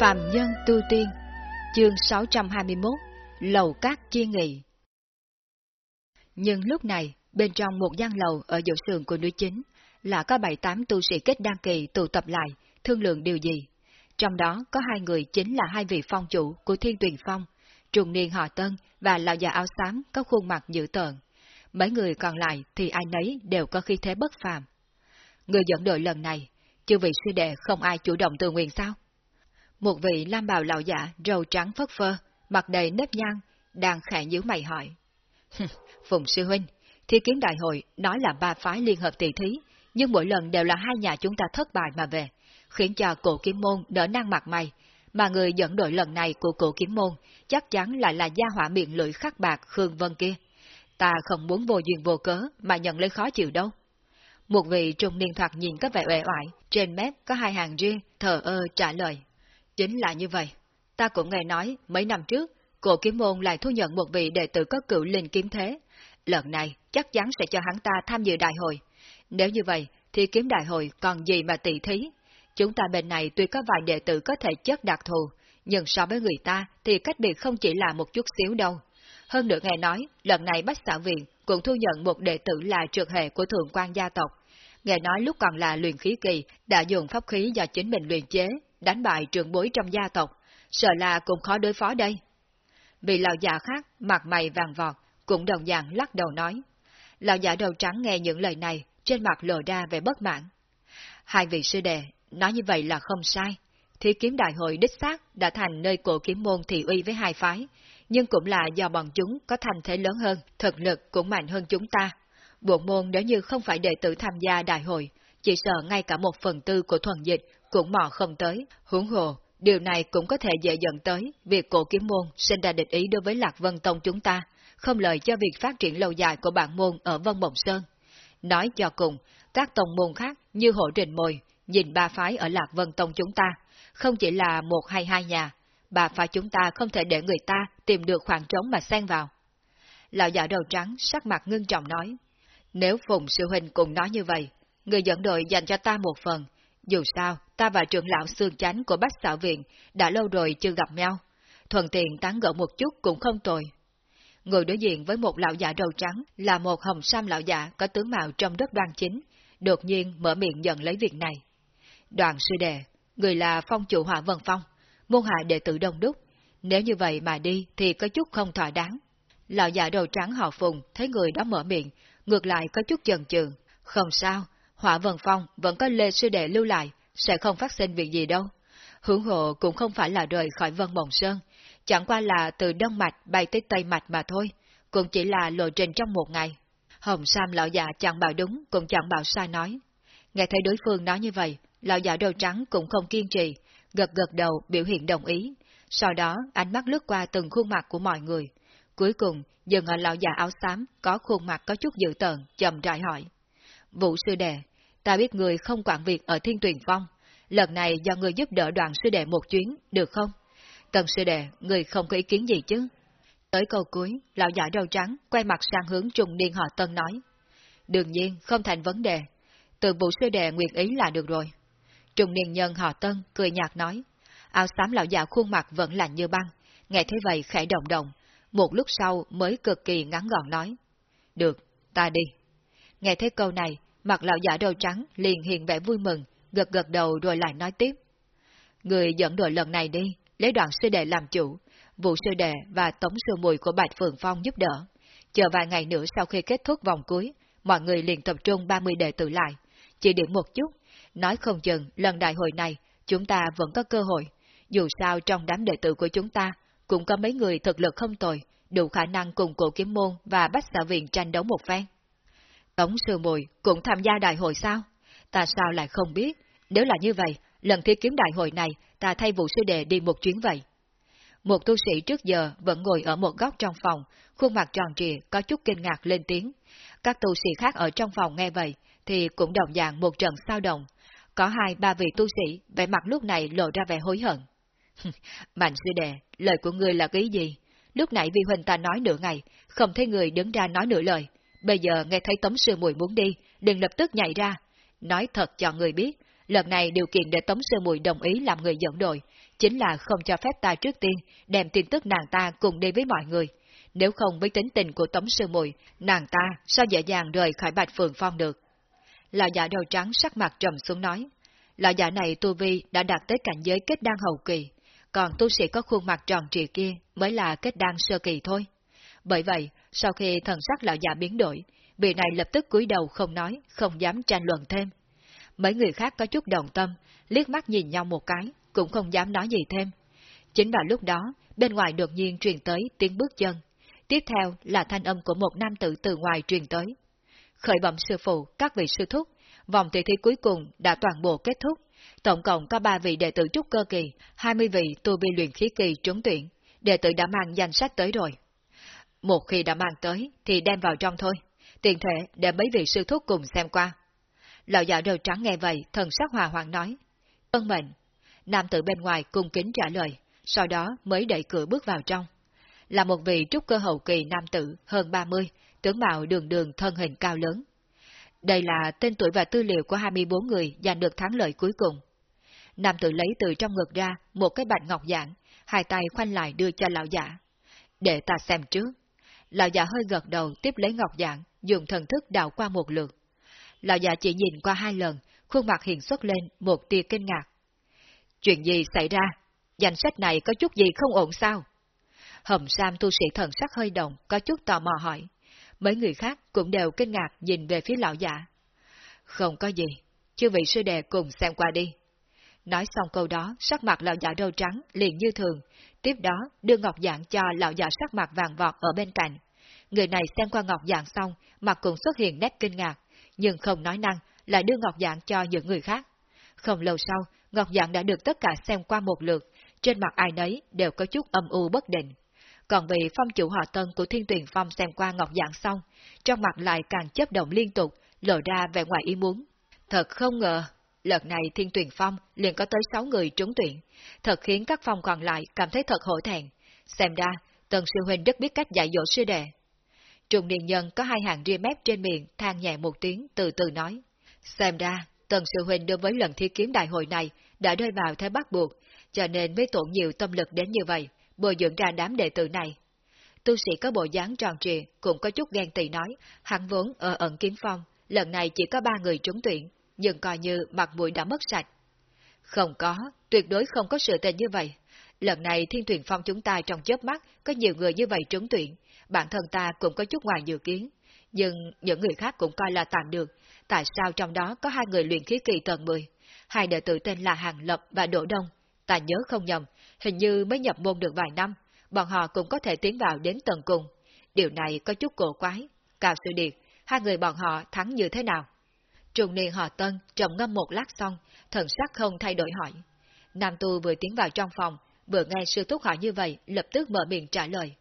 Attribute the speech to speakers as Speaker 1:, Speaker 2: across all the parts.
Speaker 1: Phạm Nhân Tu Tiên Chương 621 Lầu Cát Chi Nghị Nhưng lúc này, bên trong một gian lầu ở dỗ sườn của núi chính, là có bảy tám tu sĩ kết đăng kỳ tụ tập lại, thương lượng điều gì. Trong đó có hai người chính là hai vị phong chủ của Thiên Tuyền Phong, trùng niên họ Tân và lão già áo xám có khuôn mặt dữ tợn. Mấy người còn lại thì ai nấy đều có khí thế bất phàm. Người dẫn đội lần này, chưa vị sư đệ không ai chủ động tự nguyện sao? Một vị lam bào lão giả râu trắng phất phơ, mặt đầy nếp nhăn, đang khẽ nhíu mày hỏi. Phùng sư huynh, thi kiến đại hội nói là ba phái liên hợp tỷ thí, nhưng mỗi lần đều là hai nhà chúng ta thất bại mà về, khiến cho cổ kiếm môn đỡ năng mặt mày, mà người dẫn đội lần này của cổ kiếm môn chắc chắn lại là gia hỏa miệng lưỡi khắc bạc Khương Vân kia. Ta không muốn vô duyên vô cớ mà nhận lấy khó chịu đâu. Một vị trung niên thoạt nhìn có vẻ uể oải, trên mép có hai hàng riêng, thờ ơ trả lời. Chính là như vậy. Ta cũng nghe nói, mấy năm trước, cổ kiếm môn lại thu nhận một vị đệ tử có cựu linh kiếm thế. Lần này, chắc chắn sẽ cho hắn ta tham dự đại hội. Nếu như vậy, thì kiếm đại hội còn gì mà tỷ thí? Chúng ta bên này tuy có vài đệ tử có thể chất đặc thù, nhưng so với người ta thì cách biệt không chỉ là một chút xíu đâu. Hơn nữa nghe nói, lần này Bách xã viện cũng thu nhận một đệ tử là trượt hệ của thượng quan gia tộc. Nghe nói lúc còn là luyện khí kỳ, đã dùng pháp khí do chính mình luyện chế, đánh bại trường bối trong gia tộc, sợ là cũng khó đối phó đây. Vị lão già khác, mặt mày vàng vọt, cũng đồng dạng lắc đầu nói. Lão giả đầu trắng nghe những lời này, trên mặt lộ ra vẻ bất mãn. Hai vị sư đệ, nói như vậy là không sai. Thi kiếm đại hội đích xác đã thành nơi cổ kiếm môn thị uy với hai phái, nhưng cũng là do bọn chúng có thành thế lớn hơn, thực lực cũng mạnh hơn chúng ta. Bộ môn nếu như không phải đệ tử tham gia đại hội, chỉ sợ ngay cả một phần tư của thuần dịch cũng mò không tới, huống hồ, điều này cũng có thể dễ dẫn tới việc cổ kiếm môn sinh ra địch ý đối với Lạc Vân Tông chúng ta, không lợi cho việc phát triển lâu dài của bản môn ở Vân Mộng Sơn. Nói cho cùng, các tông môn khác như hộ trình mồi, nhìn ba phái ở Lạc Vân Tông chúng ta, không chỉ là một hay hai nhà, ba phái chúng ta không thể để người ta tìm được khoảng trống mà xen vào. Lão giả đầu trắng sắc mặt ngưng trọng nói, nếu Phùng Sư Huynh cùng nói như vậy, người dẫn đội dành cho ta một phần, dù sao, ta và trưởng lão xương chánh của Bách Xảo Viện đã lâu rồi chưa gặp nhau, thuận tiện tán gẫu một chút cũng không tồi. Người đối diện với một lão giả đầu trắng là một hồng sam lão giả có tướng mạo trong đất đoan chính, đột nhiên mở miệng nhận lấy việc này. Đoàn sư đệ, người là phong chủ hỏa vân phong, môn hạ đệ tử đông đúc, nếu như vậy mà đi thì có chút không thỏa đáng. Lão giả đầu trắng họ phùng thấy người đó mở miệng, ngược lại có chút chần chừ. Không sao, hỏa vân phong vẫn có lê sư đệ lưu lại, sẽ không phát sinh việc gì đâu. Hướng hộ cũng không phải là rời khỏi vân mộng sơn, chẳng qua là từ Đông Mạch bay tới Tây Mạch mà thôi, cũng chỉ là lộ trình trong một ngày. Hồng Sam lão già chẳng bảo đúng, cũng chẳng bảo sai nói. Nghe thấy đối phương nói như vậy, lão già đầu trắng cũng không kiên trì, gật gật đầu biểu hiện đồng ý. Sau đó, ánh mắt lướt qua từng khuôn mặt của mọi người. Cuối cùng, dừng ở lão già áo xám, có khuôn mặt có chút dữ tợn, chậm rãi hỏi. Vũ sư đệ, ta biết người không quản việc ở Thiên Tuyền Phong, lần này do người giúp đỡ đoàn sư đệ một chuyến, được không? Tần sư đệ, người không có ý kiến gì chứ? Tới câu cuối, lão giả đầu trắng quay mặt sang hướng trùng niên họ Tân nói. Đương nhiên, không thành vấn đề. Từ vụ sư đệ nguyện ý là được rồi. Trùng niên nhân họ Tân cười nhạt nói. Áo xám lão già khuôn mặt vẫn lạnh như băng, nghe thấy vậy khẽ động động. Một lúc sau mới cực kỳ ngắn gọn nói. Được, ta đi. Nghe thấy câu này, mặt lão giả đầu trắng liền hiện vẻ vui mừng, gật gật đầu rồi lại nói tiếp. Người dẫn đội lần này đi, lấy đoạn sư đệ làm chủ, vụ sư đệ và tống sư mùi của Bạch Phượng Phong giúp đỡ. Chờ vài ngày nữa sau khi kết thúc vòng cuối, mọi người liền tập trung 30 đệ tử lại. Chỉ điểm một chút, nói không chừng lần đại hội này chúng ta vẫn có cơ hội. Dù sao trong đám đệ tử của chúng ta cũng có mấy người thực lực không tồi, đủ khả năng cùng cổ kiếm môn và bách xã viện tranh đấu một phen. Tống sư mùi cũng tham gia đại hội sao? Ta sao lại không biết? Nếu là như vậy, lần thi kiếm đại hội này ta thay vụ sư đệ đi một chuyến vậy. Một tu sĩ trước giờ vẫn ngồi ở một góc trong phòng, khuôn mặt tròn trịa có chút kinh ngạc lên tiếng. Các tu sĩ khác ở trong phòng nghe vậy, thì cũng đồng dạng một trận sao động. Có hai ba vị tu sĩ, vẻ mặt lúc này lộ ra vẻ hối hận. Mạnh sư đệ, lời của người là cái gì? Lúc nãy vi huynh ta nói nửa ngày, không thấy người đứng ra nói nửa lời. Bây giờ nghe thấy tống sư mùi muốn đi, đừng lập tức nhảy ra. Nói thật cho người biết, Lần này điều kiện để Tống Sư Mùi đồng ý làm người dẫn đội, chính là không cho phép ta trước tiên đem tin tức nàng ta cùng đi với mọi người. Nếu không với tính tình của Tống Sư Mùi, nàng ta sao dễ dàng rời khỏi Bạch Phường Phong được. Lão giả đầu trắng sắc mặt trầm xuống nói. Lão giả này tu vi đã đạt tới cảnh giới kết đan hậu kỳ, còn tu sĩ có khuôn mặt tròn trịa kia mới là kết đan sơ kỳ thôi. Bởi vậy, sau khi thần sắc lão già biến đổi, vị này lập tức cúi đầu không nói, không dám tranh luận thêm. Mấy người khác có chút đồng tâm, liếc mắt nhìn nhau một cái, cũng không dám nói gì thêm. Chính vào lúc đó, bên ngoài đột nhiên truyền tới tiếng bước chân. Tiếp theo là thanh âm của một nam tử từ ngoài truyền tới. Khởi bẩm sư phụ, các vị sư thúc, vòng tỷ thi cuối cùng đã toàn bộ kết thúc. Tổng cộng có 3 vị đệ tử trúc cơ kỳ, 20 vị tu vi luyện khí kỳ trúng tuyển. Đệ tử đã mang danh sách tới rồi. Một khi đã mang tới, thì đem vào trong thôi. Tiền thể để mấy vị sư thúc cùng xem qua. Lão giả đầu trắng nghe vậy, thần sắc hòa hoàng nói. Ân mệnh. Nam tử bên ngoài cung kính trả lời, sau đó mới đẩy cửa bước vào trong. Là một vị trúc cơ hậu kỳ nam tử hơn 30, tướng mạo đường đường thân hình cao lớn. Đây là tên tuổi và tư liệu của 24 người giành được thắng lợi cuối cùng. Nam tử lấy từ trong ngực ra một cái bạch ngọc giản, hai tay khoanh lại đưa cho lão giả. Để ta xem trước. Lão già hơi gật đầu tiếp lấy ngọc dạng dùng thần thức đảo qua một lượt. Lão già chỉ nhìn qua hai lần, khuôn mặt hiện xuất lên một tia kinh ngạc. Chuyện gì xảy ra? Danh sách này có chút gì không ổn sao? Hồng Sam tu sĩ thần sắc hơi động, có chút tò mò hỏi. Mấy người khác cũng đều kinh ngạc nhìn về phía lão giả. Không có gì, chư vị sư đệ cùng xem qua đi. Nói xong câu đó, sắc mặt lão giả đầu trắng liền như thường, tiếp đó đưa ngọc dạng cho lão già sắc mặt vàng vọt ở bên cạnh. Người này xem qua ngọc dạng xong, mặt cũng xuất hiện nét kinh ngạc, nhưng không nói năng, lại đưa ngọc dạng cho những người khác. Không lâu sau, ngọc dạng đã được tất cả xem qua một lượt, trên mặt ai nấy đều có chút âm u bất định. Còn vị phong chủ họ tân của thiên tuyển phong xem qua ngọc dạng xong, trong mặt lại càng chấp động liên tục, lộ ra vẻ ngoài ý muốn. Thật không ngờ, lần này thiên tuyển phong liền có tới 6 người trúng tuyển, thật khiến các phong còn lại cảm thấy thật hổ thẹn. Xem ra, tần sư huynh rất biết cách dạy dỗ sư đệ, Trùng niên nhân có hai hàng ria mép trên miệng, than nhẹ một tiếng, từ từ nói. Xem ra, Tần Sư Huynh đối với lần thi kiếm đại hội này đã rơi vào thế bắt buộc, cho nên mới tổn nhiều tâm lực đến như vậy, bồi dưỡng ra đám đệ tử này. Tu sĩ có bộ dáng tròn trịa, cũng có chút ghen tị nói, hắn vốn ở ẩn kiếm phong, lần này chỉ có ba người trúng tuyển, nhưng coi như mặt mũi đã mất sạch. Không có, tuyệt đối không có sự tình như vậy. Lần này thiên tuyển phong chúng ta trong chớp mắt có nhiều người như vậy trúng tuyển, bản thân ta cũng có chút ngoài dự kiến, nhưng những người khác cũng coi là tạm được, tại sao trong đó có hai người luyện khí kỳ tầng 10, hai đệ tử tên là Hàng Lập và Đỗ Đông, ta nhớ không nhầm, hình như mới nhập môn được vài năm, bọn họ cũng có thể tiến vào đến tầng cùng. Điều này có chút cổ quái. Cao Sư Điệt, hai người bọn họ thắng như thế nào? Trùng niên họ Tân trầm ngâm một lát xong, thần sắc không thay đổi hỏi. Nam Tu vừa tiến vào trong phòng, vừa nghe sư thúc hỏi như vậy, lập tức mở miệng trả lời.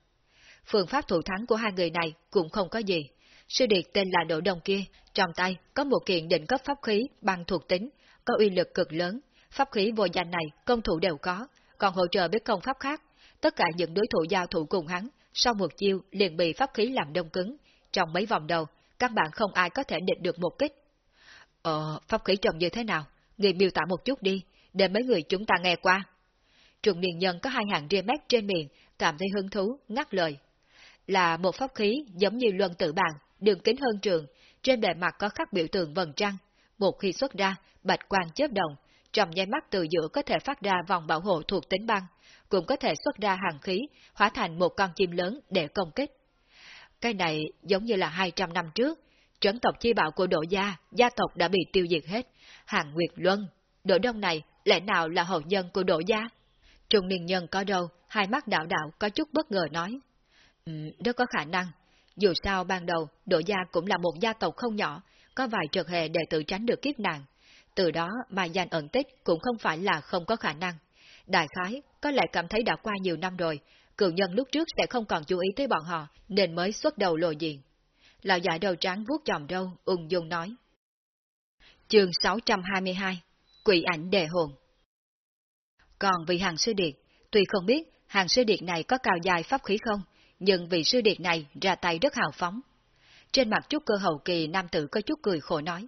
Speaker 1: Phương pháp thủ thắng của hai người này cũng không có gì. Sư điệt tên là Đỗ Đông kia, trong tay có một kiện định cấp pháp khí bằng thuộc tính, có uy lực cực lớn. Pháp khí vô danh này công thủ đều có, còn hỗ trợ biết công pháp khác. Tất cả những đối thủ giao thủ cùng hắn, sau một chiêu liền bị pháp khí làm đông cứng. Trong mấy vòng đầu, các bạn không ai có thể định được một kích. Ờ, pháp khí trông như thế nào? Người miêu tả một chút đi, để mấy người chúng ta nghe qua. Trùng niên nhân có hai hàng ria mép trên miệng, cảm thấy hứng thú, ngắt lời là một pháp khí giống như luân tự bàn, đường kính hơn trường, trên bề mặt có khắc biểu tượng vần trăng. Một khi xuất ra, bạch quang chớp động, trong nháy mắt từ giữa có thể phát ra vòng bảo hộ thuộc tính băng, cũng có thể xuất ra hàng khí, hóa thành một con chim lớn để công kích. Cái này giống như là 200 năm trước, trấn tộc chi bảo của Đỗ Gia, gia tộc đã bị tiêu diệt hết. Hàng Nguyệt Luân, Đỗ Đông này lẽ nào là hậu nhân của Đỗ Gia? Trung niên nhân có đâu, hai mắt đạo đạo có chút bất ngờ nói. Ừ, rất có khả năng. Dù sao ban đầu, Đỗ Gia cũng là một gia tộc không nhỏ, có vài trật hệ để tự tránh được kiếp nạn. Từ đó mà danh ẩn tích cũng không phải là không có khả năng. Đại khái, có lẽ cảm thấy đã qua nhiều năm rồi, cựu nhân lúc trước sẽ không còn chú ý tới bọn họ, nên mới xuất đầu lộ diện. Lão giả đầu trắng vuốt chòm râu, ung dung nói. Chương 622 Quỷ ảnh đề hồn Còn vị hàng sư điệt, tuy không biết hàng sư điệt này có cao dài pháp khí không, nhưng vị sư điệt này ra tay rất hào phóng. Trên mặt chút cơ hậu kỳ nam tử có chút cười khổ nói.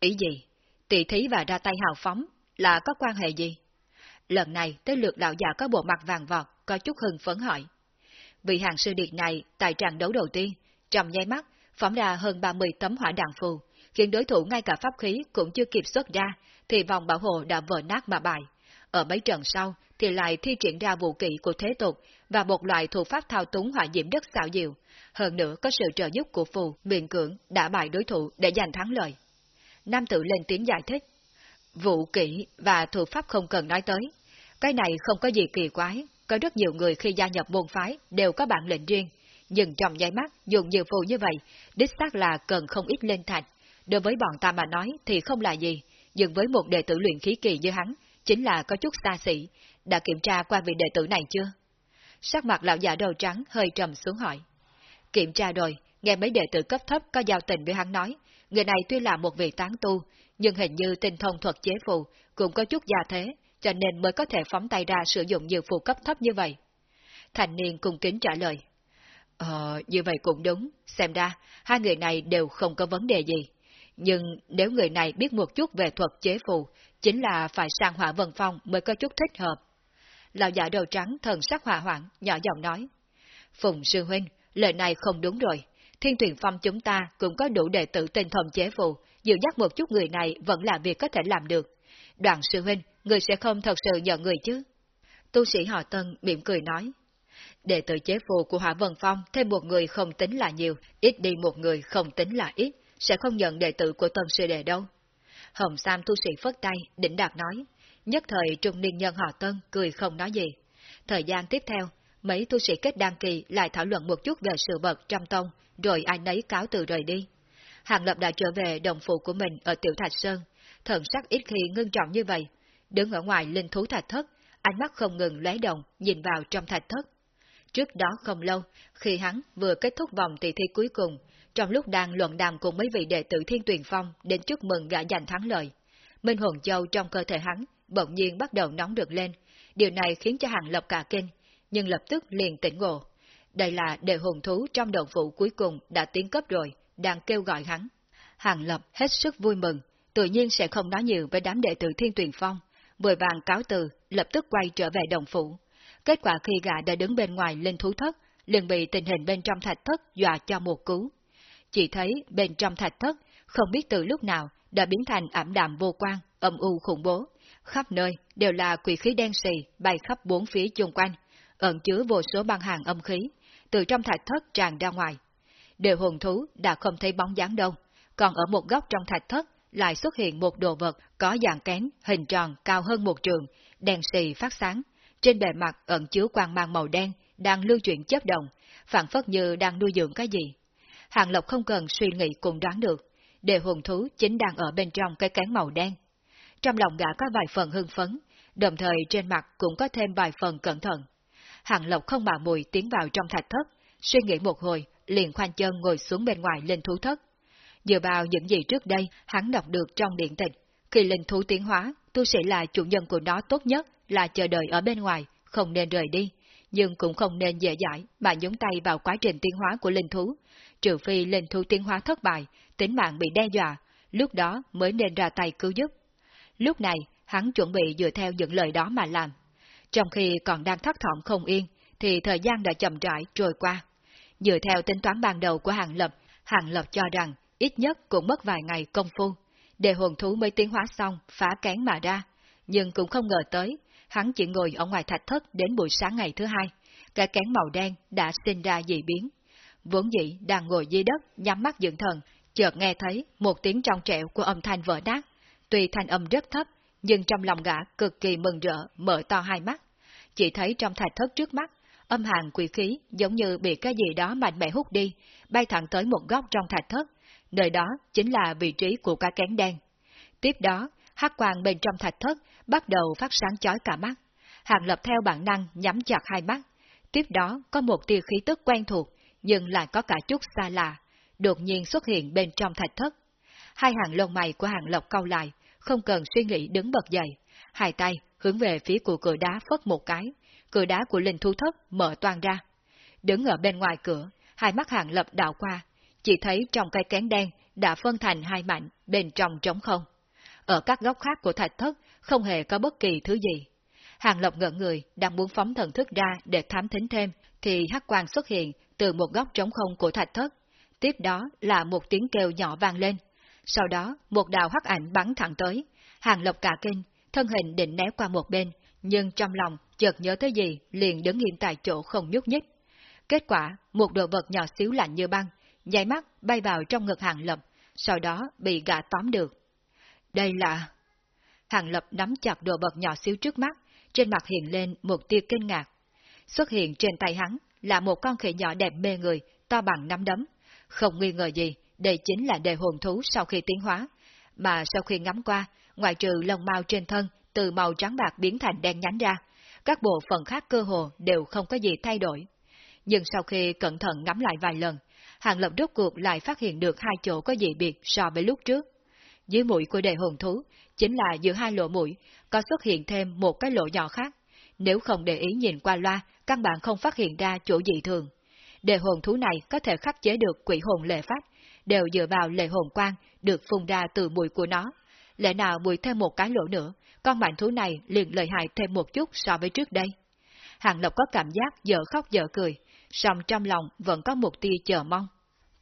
Speaker 1: Ý gì? tỷ thí và ra tay hào phóng là có quan hệ gì? Lần này tới lượt lão già có bộ mặt vàng vọt, có chút hưng phấn hỏi. Vị hàng sư điệt này tại trận đấu đầu tiên, trong nháy mắt, phóng ra hơn 30 tấm hỏa đạn phù, khiến đối thủ ngay cả pháp khí cũng chưa kịp xuất ra, thì vòng bảo hộ đã vỡ nát mà bại. Ở mấy trận sau thì lại thi triển ra vũ kỹ của thế tục và một loại thủ pháp thao túng hỏa diễm đất xạo diệu. Hơn nữa có sự trợ giúp của phù, miền cưỡng đã bại đối thủ để giành thắng lợi. Nam tử lên tiếng giải thích. Vũ kỹ và thủ pháp không cần nói tới. Cái này không có gì kỳ quái, có rất nhiều người khi gia nhập môn phái đều có bản lệnh riêng, nhưng trong nháy mắt dùng nhiều phù như vậy, đích xác là cần không ít lên thạch. Đối với bọn ta mà nói thì không là gì, nhưng với một đệ tử luyện khí kỳ như hắn, chính là có chút xa xỉ. Đã kiểm tra qua vị đệ tử này chưa? Sắc mặt lão già đầu trắng hơi trầm xuống hỏi. Kiểm tra rồi, nghe mấy đệ tử cấp thấp có giao tình với hắn nói, người này tuy là một vị tán tu, nhưng hình như tinh thông thuật chế phù cũng có chút gia thế, cho nên mới có thể phóng tay ra sử dụng nhiều phù cấp thấp như vậy. Thành niên cùng kính trả lời. Ờ, như vậy cũng đúng, xem ra, hai người này đều không có vấn đề gì. Nhưng nếu người này biết một chút về thuật chế phù, chính là phải sang hỏa vân phong mới có chút thích hợp. Lão giả đầu trắng thần sắc hòa hoãn, nhỏ giọng nói. Phùng sư huynh, lời này không đúng rồi. Thiên tuyển phong chúng ta cũng có đủ đệ tử tinh thông chế phù, dịu dắt một chút người này vẫn là việc có thể làm được. Đoạn sư huynh, người sẽ không thật sự nhận người chứ? Tu sĩ họ Tân mỉm cười nói. Đệ tử chế phù của Hỏa Vân Phong thêm một người không tính là nhiều, ít đi một người không tính là ít, sẽ không nhận đệ tử của Tân Sư Đệ đâu. Hồng Sam tu sĩ phất tay, đỉnh đạt nói. Nhất thời trung niên nhân họ Tân cười không nói gì. Thời gian tiếp theo, mấy tu sĩ kết đăng kỳ lại thảo luận một chút về sự vật trong tông, rồi ai nấy cáo từ rời đi. Hàng Lập đã trở về đồng phụ của mình ở Tiểu Thạch Sơn, thần sắc ít khi ngưng trọng như vậy. Đứng ở ngoài linh thú thạch thất, ánh mắt không ngừng lóe động, nhìn vào trong thạch thất. Trước đó không lâu, khi hắn vừa kết thúc vòng tỷ thi cuối cùng, trong lúc đang luận đàm cùng mấy vị đệ tử Thiên Tuyền Phong đến chúc mừng gã giành thắng lợi, Minh Hồn Châu trong cơ thể hắn bỗng nhiên bắt đầu nóng được lên, điều này khiến cho Hàng Lập cả kinh, nhưng lập tức liền tỉnh ngộ. Đây là đệ hồn thú trong động phụ cuối cùng đã tiến cấp rồi, đang kêu gọi hắn. Hàng Lập hết sức vui mừng, tự nhiên sẽ không nói nhiều với đám đệ tử Thiên Tuyền Phong, vội vàng cáo từ, lập tức quay trở về đồng phủ. Kết quả khi gã đã đứng bên ngoài lên thú thất, liền bị tình hình bên trong thạch thất dọa cho một cú. Chỉ thấy bên trong thạch thất, không biết từ lúc nào đã biến thành ảm đạm vô quan, âm u khủng bố. Khắp nơi đều là quỷ khí đen xì bay khắp bốn phía chung quanh, ẩn chứa vô số băng hàng âm khí, từ trong thạch thất tràn ra ngoài. Đều hồn thú đã không thấy bóng dáng đâu, còn ở một góc trong thạch thất lại xuất hiện một đồ vật có dạng kén, hình tròn cao hơn một trường, đèn xì phát sáng. Trên bề mặt ẩn chứa quang mang màu đen, đang lưu chuyển chất động, phản phất như đang nuôi dưỡng cái gì. Hàng Lộc không cần suy nghĩ cũng đoán được, đề hồn thú chính đang ở bên trong cái cán màu đen. Trong lòng gã có vài phần hưng phấn, đồng thời trên mặt cũng có thêm vài phần cẩn thận. Hàng Lộc không mà mùi tiến vào trong thạch thất, suy nghĩ một hồi, liền khoanh chân ngồi xuống bên ngoài lên thú thất. Dựa vào những gì trước đây hắn đọc được trong điện tịch, khi linh thú tiến hóa, tu sĩ là chủ nhân của nó tốt nhất là chờ đợi ở bên ngoài, không nên rời đi, nhưng cũng không nên dễ dãi mà nhúng tay vào quá trình tiến hóa của linh thú, trừ phi linh thú tiến hóa thất bại, tính mạng bị đe dọa, lúc đó mới nên ra tay cứu giúp. Lúc này, hắn chuẩn bị dựa theo những lời đó mà làm. Trong khi còn đang thất thỏm không yên, thì thời gian đã chậm rãi trôi qua. Dựa theo tính toán ban đầu của Hàng Lập, Hàng Lập cho rằng ít nhất cũng mất vài ngày công phu, để hồn thú mới tiến hóa xong, phá kén mà ra. Nhưng cũng không ngờ tới, hắn chỉ ngồi ở ngoài thạch thất đến buổi sáng ngày thứ hai, cái kén màu đen đã sinh ra dị biến. Vốn dĩ đang ngồi dưới đất, nhắm mắt dưỡng thần, chợt nghe thấy một tiếng trong trẻo của âm thanh vỡ nát. Tuy thanh âm rất thấp, nhưng trong lòng gã cực kỳ mừng rỡ, mở to hai mắt. Chỉ thấy trong thạch thất trước mắt, âm hàng quỷ khí giống như bị cái gì đó mạnh mẽ hút đi, bay thẳng tới một góc trong thạch thất, nơi đó chính là vị trí của cá kén đen. Tiếp đó, hắc quang bên trong thạch thất bắt đầu phát sáng chói cả mắt. Hàng lập theo bản năng nhắm chặt hai mắt. Tiếp đó có một tia khí tức quen thuộc, nhưng lại có cả chút xa lạ, đột nhiên xuất hiện bên trong thạch thất. Hai hàng lông mày của hàng lộc cau lại, không cần suy nghĩ đứng bật dậy, hai tay hướng về phía của cửa đá phất một cái, cửa đá của linh thu thất mở toan ra. Đứng ở bên ngoài cửa, hai mắt hàng lập đảo qua, chỉ thấy trong cây kén đen đã phân thành hai mảnh bên trong trống không ở các góc khác của thạch thất không hề có bất kỳ thứ gì. Hàng lộc ngỡ người đang muốn phóng thần thức ra để thám thính thêm, thì hắc quang xuất hiện từ một góc trống không của thạch thất. Tiếp đó là một tiếng kêu nhỏ vang lên. Sau đó, một đạo hắc ảnh bắn thẳng tới. Hàng lộc cả kinh, thân hình định né qua một bên, nhưng trong lòng chợt nhớ tới gì, liền đứng im tại chỗ không nhúc nhích. Kết quả, một đồ vật nhỏ xíu lạnh như băng, nháy mắt bay vào trong ngực Hàng lộc, sau đó bị gã tóm được. Đây là... Hàng Lập nắm chặt đồ vật nhỏ xíu trước mắt, trên mặt hiện lên một tia kinh ngạc. Xuất hiện trên tay hắn là một con khỉ nhỏ đẹp mê người, to bằng nắm đấm. Không nghi ngờ gì, đây chính là đề hồn thú sau khi tiến hóa. Mà sau khi ngắm qua, ngoại trừ lông mao trên thân, từ màu trắng bạc biến thành đen nhánh ra, các bộ phận khác cơ hồ đều không có gì thay đổi. Nhưng sau khi cẩn thận ngắm lại vài lần, Hàng Lập rốt cuộc lại phát hiện được hai chỗ có dị biệt so với lúc trước. Dưới mũi của đề hồn thú, chính là giữa hai lỗ mũi, có xuất hiện thêm một cái lỗ nhỏ khác. Nếu không để ý nhìn qua loa, căn bản không phát hiện ra chỗ dị thường. Đề hồn thú này có thể khắc chế được quỷ hồn lệ phát, đều dựa vào lệ hồn quang được phun ra từ mũi của nó. Lẽ nào mũi thêm một cái lỗ nữa, con mạnh thú này liền lợi hại thêm một chút so với trước đây. Hàng Lộc có cảm giác dở khóc dở cười, song trong lòng vẫn có một tia chờ mong.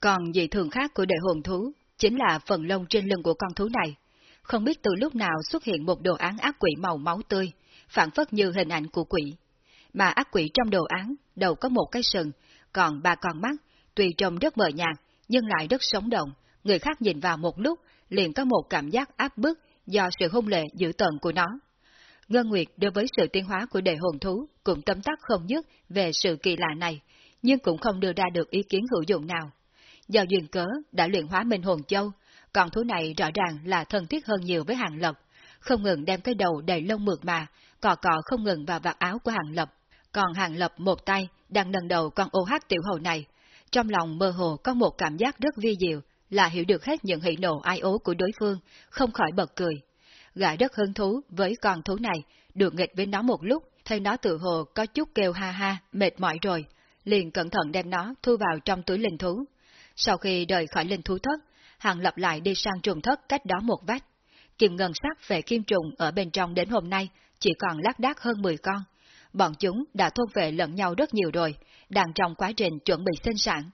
Speaker 1: Còn dị thường khác của đệ hồn thú, chính là phần lông trên lưng của con thú này. Không biết từ lúc nào xuất hiện một đồ án ác quỷ màu máu tươi, phản phất như hình ảnh của quỷ. Mà ác quỷ trong đồ án, đầu có một cái sừng, còn ba con mắt, tuy trông rất mờ nhạt, nhưng lại rất sống động, người khác nhìn vào một lúc, liền có một cảm giác áp bức do sự hung lệ dữ tợn của nó. Ngân Nguyệt đối với sự tiến hóa của đệ hồn thú cũng tâm tác không nhất về sự kỳ lạ này, nhưng cũng không đưa ra được ý kiến hữu dụng nào. Do duyên cớ đã luyện hóa minh hồn châu, còn thú này rõ ràng là thân thiết hơn nhiều với hàng lập, không ngừng đem cái đầu đầy lông mượt mà, cò cò không ngừng vào vạt áo của hàng lập. Còn hàng lập một tay đang nâng đầu con ô hát tiểu hầu này, trong lòng mơ hồ có một cảm giác rất vi diệu, là hiểu được hết những hỷ nộ ai ố của đối phương, không khỏi bật cười. Gã rất hứng thú với con thú này, được nghịch với nó một lúc, thấy nó tự hồ có chút kêu ha ha, mệt mỏi rồi, liền cẩn thận đem nó thu vào trong túi linh thú. Sau khi rời khỏi linh thú thất, Hàng lập lại đi sang trùng thất cách đó một vách. Kim ngân sắc về kim trùng ở bên trong đến hôm nay chỉ còn lác đác hơn 10 con. Bọn chúng đã thôn vệ lẫn nhau rất nhiều rồi, đang trong quá trình chuẩn bị sinh sản.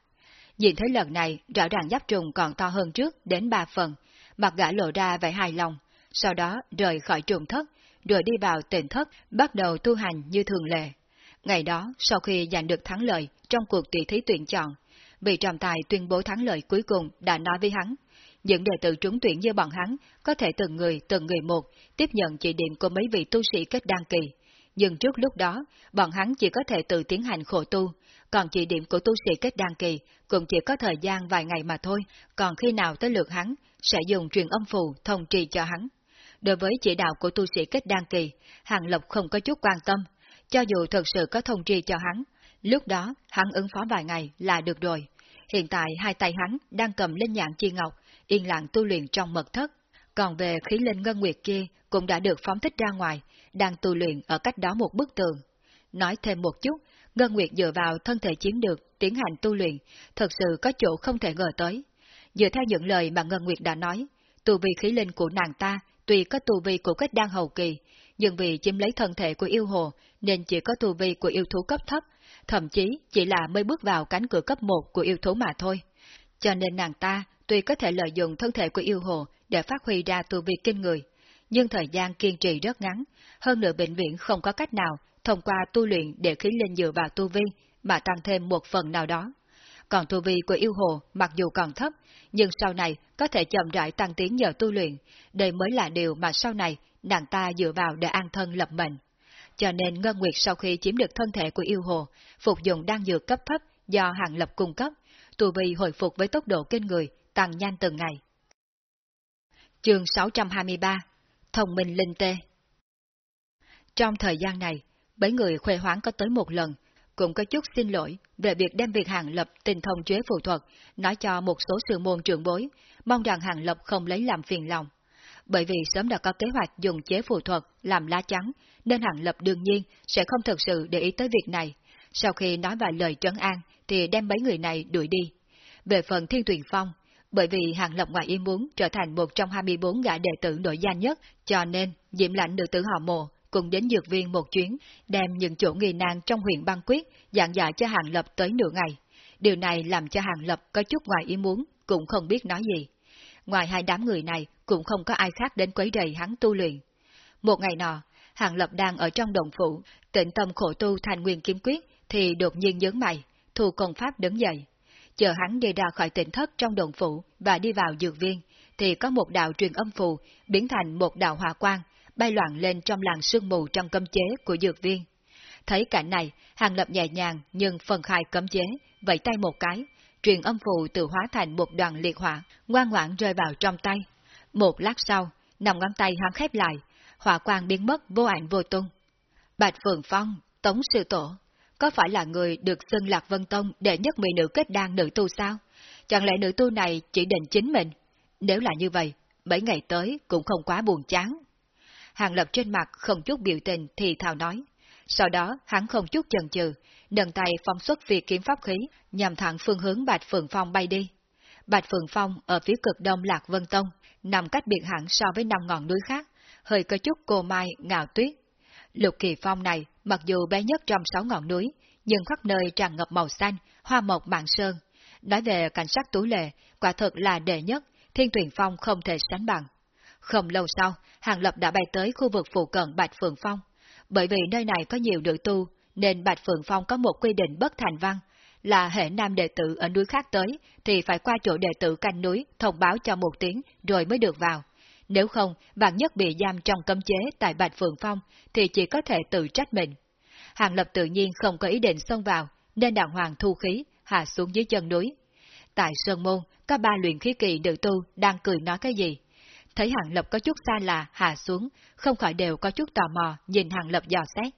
Speaker 1: Nhìn thấy lần này, rõ ràng giáp trùng còn to hơn trước đến 3 phần, mặt gã lộ ra vẻ hài lòng, sau đó rời khỏi trùng thất, rồi đi vào tỉnh thất, bắt đầu tu hành như thường lệ. Ngày đó, sau khi giành được thắng lợi trong cuộc tỷ thí tuyển chọn, vị trọng tài tuyên bố thắng lợi cuối cùng đã nói với hắn, những đệ tử trúng tuyển như bọn hắn có thể từng người từng người một tiếp nhận chỉ điểm của mấy vị tu sĩ kết đăng kỳ. Nhưng trước lúc đó, bọn hắn chỉ có thể tự tiến hành khổ tu, còn chỉ điểm của tu sĩ kết đăng kỳ cũng chỉ có thời gian vài ngày mà thôi, còn khi nào tới lượt hắn, sẽ dùng truyền âm phù thông trì cho hắn. Đối với chỉ đạo của tu sĩ kết đăng kỳ, Hàng Lộc không có chút quan tâm, cho dù thật sự có thông trì cho hắn, lúc đó hắn ứng phó vài ngày là được rồi. Hiện tại hai tay hắn đang cầm lên nhạn chi ngọc, yên lặng tu luyện trong mật thất. Còn về khí linh ngân nguyệt kia cũng đã được phóng thích ra ngoài, đang tu luyện ở cách đó một bức tường. Nói thêm một chút, Ngân Nguyệt dựa vào thân thể chiến được, tiến hành tu luyện, thật sự có chỗ không thể ngờ tới. Dựa theo những lời mà Ngân Nguyệt đã nói, tu vi khí linh của nàng ta tuy có tu vi của cách đan hậu kỳ, nhưng vì chiếm lấy thân thể của yêu hồ nên chỉ có tu vi của yêu thú cấp thấp, thậm chí chỉ là mới bước vào cánh cửa cấp 1 của yêu thú mà thôi. Cho nên nàng ta tuy có thể lợi dụng thân thể của yêu hồ để phát huy ra tu vi kinh người, nhưng thời gian kiên trì rất ngắn, hơn nữa bệnh viện không có cách nào thông qua tu luyện để khí linh dựa vào tu vi mà tăng thêm một phần nào đó. Còn tu vi của yêu hồ mặc dù còn thấp, nhưng sau này có thể chậm rãi tăng tiến nhờ tu luyện, đây mới là điều mà sau này nàng ta dựa vào để an thân lập mệnh. Cho nên Ngân Nguyệt sau khi chiếm được thân thể của yêu hồ, phục dụng đan dược cấp thấp do hàng lập cung cấp, tu vi hồi phục với tốc độ kinh người, tăng nhanh từng ngày. Chương 623 Thông minh linh tê Trong thời gian này, mấy người khuê hoáng có tới một lần, cũng có chút xin lỗi về việc đem việc hàng lập tình thông chế phù thuật, nói cho một số sư môn trưởng bối, mong rằng hàng lập không lấy làm phiền lòng. Bởi vì sớm đã có kế hoạch dùng chế phù thuật làm lá trắng, nên hàng lập đương nhiên sẽ không thực sự để ý tới việc này. Sau khi nói vài lời trấn an, thì đem mấy người này đuổi đi. Về phần thiên Tuyền phong, bởi vì Hàng Lập ngoài ý muốn trở thành một trong 24 gã đệ tử nổi danh nhất, cho nên Diệm Lãnh được tử họ mộ cùng đến dược viên một chuyến, đem những chỗ nghi nan trong huyện băng quyết giảng dạy cho Hàng Lập tới nửa ngày. Điều này làm cho Hàng Lập có chút ngoài ý muốn, cũng không biết nói gì. Ngoài hai đám người này, cũng không có ai khác đến quấy rầy hắn tu luyện. Một ngày nọ, Hàng Lập đang ở trong đồng phủ, tịnh tâm khổ tu thành nguyên kiếm quyết, thì đột nhiên nhớ mày, thu công pháp đứng dậy. Chờ hắn đi ra khỏi tỉnh thất trong đồng phủ và đi vào dược viên, thì có một đạo truyền âm phù biến thành một đạo hỏa quang, bay loạn lên trong làng sương mù trong cấm chế của dược viên. Thấy cảnh này, Hàng Lập nhẹ nhàng nhưng phân khai cấm chế, vẫy tay một cái, truyền âm phù tự hóa thành một đoàn liệt hỏa, ngoan ngoãn rơi vào trong tay. Một lát sau, nằm ngón tay hắn khép lại, hỏa quang biến mất vô ảnh vô tung. Bạch Phượng Phong, Tống Sư Tổ, có phải là người được xưng Lạc Vân Tông để nhất mỹ nữ kết đan nữ tu sao? Chẳng lẽ nữ tu này chỉ định chính mình? Nếu là như vậy, mấy ngày tới cũng không quá buồn chán. Hàng Lập trên mặt không chút biểu tình thì thào nói. Sau đó hắn không chút chần chừ, nâng tay phóng xuất phi kiếm pháp khí, nhằm thẳng phương hướng Bạch Phượng Phong bay đi. Bạch Phượng Phong ở phía cực đông Lạc Vân Tông, nằm cách biệt hẳn so với năm ngọn núi khác, hơi có chút cô mai, ngạo tuyết. Lục kỳ phong này, mặc dù bé nhất trong sáu ngọn núi, nhưng khắp nơi tràn ngập màu xanh, hoa mộc mạng sơn. Nói về cảnh sát tú lệ, quả thật là đệ nhất, thiên tuyển phong không thể sánh bằng. Không lâu sau, Hàng Lập đã bay tới khu vực phụ cận Bạch Phượng Phong. Bởi vì nơi này có nhiều đội tu, nên Bạch Phượng Phong có một quy định bất thành văn, là hệ nam đệ tử ở núi khác tới, thì phải qua chỗ đệ tử canh núi thông báo cho một tiếng rồi mới được vào. Nếu không, vạn nhất bị giam trong cấm chế tại Bạch Phượng Phong, thì chỉ có thể tự trách mình. Hàng Lập tự nhiên không có ý định xông vào, nên đàng hoàng thu khí, hạ xuống dưới chân núi. Tại Sơn Môn, có ba luyện khí kỳ nữ tu đang cười nói cái gì. Thấy Hàng Lập có chút xa lạ, hạ xuống, không khỏi đều có chút tò mò nhìn Hàng Lập dò xét.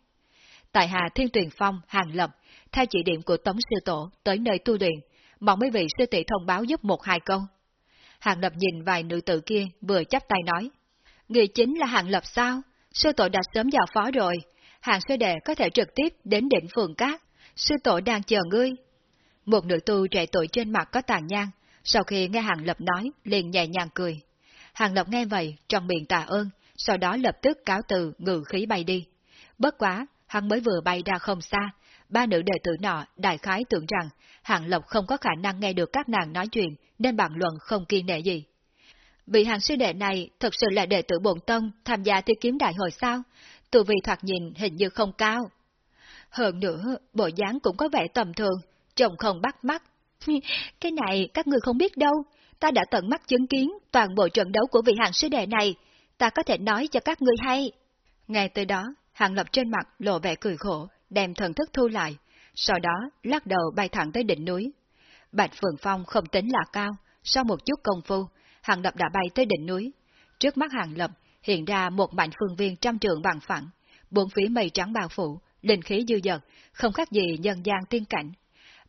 Speaker 1: Tại Hà Thiên Tuyền Phong, Hàng Lập, theo chỉ điểm của Tống Sư Tổ tới nơi tu luyện, mong mấy vị sư tỷ thông báo giúp một hai câu. Hàng Lập nhìn vài nữ tử kia vừa chắp tay nói. Người chính là Hàng Lập sao? Sư tổ đã sớm giao phó rồi. Hàng sư đệ có thể trực tiếp đến đỉnh phường cát. Sư tổ đang chờ ngươi. Một nữ tu trẻ tuổi trên mặt có tàn nhang, sau khi nghe Hàng Lập nói, liền nhẹ nhàng cười. Hàng Lập nghe vậy, trong miệng tạ ơn, sau đó lập tức cáo từ ngự khí bay đi. Bất quá, hắn mới vừa bay ra không xa, ba nữ đệ tử nọ đại khái tưởng rằng Hàng Lộc không có khả năng nghe được các nàng nói chuyện, nên bàn luận không kiên nể gì. Vị hàng sư đệ này thật sự là đệ tử bổn tông tham gia thi kiếm đại hội sao? Tù vị thoạt nhìn hình như không cao. Hơn nữa, bộ dáng cũng có vẻ tầm thường, trông không bắt mắt. Cái này các người không biết đâu, ta đã tận mắt chứng kiến toàn bộ trận đấu của vị hàng sư đệ này, ta có thể nói cho các người hay. Ngay từ đó, hàng lập trên mặt lộ vẻ cười khổ, đem thần thức thu lại, sau đó lắc đầu bay thẳng tới đỉnh núi. Bạch Phượng Phong không tính là cao, sau một chút công phu, Hàng Lập đã bay tới đỉnh núi. Trước mắt Hàng Lập hiện ra một mảnh phương viên trăm trường bằng phẳng, bốn phía mây trắng bao phủ, linh khí dư dật, không khác gì nhân gian tiên cảnh.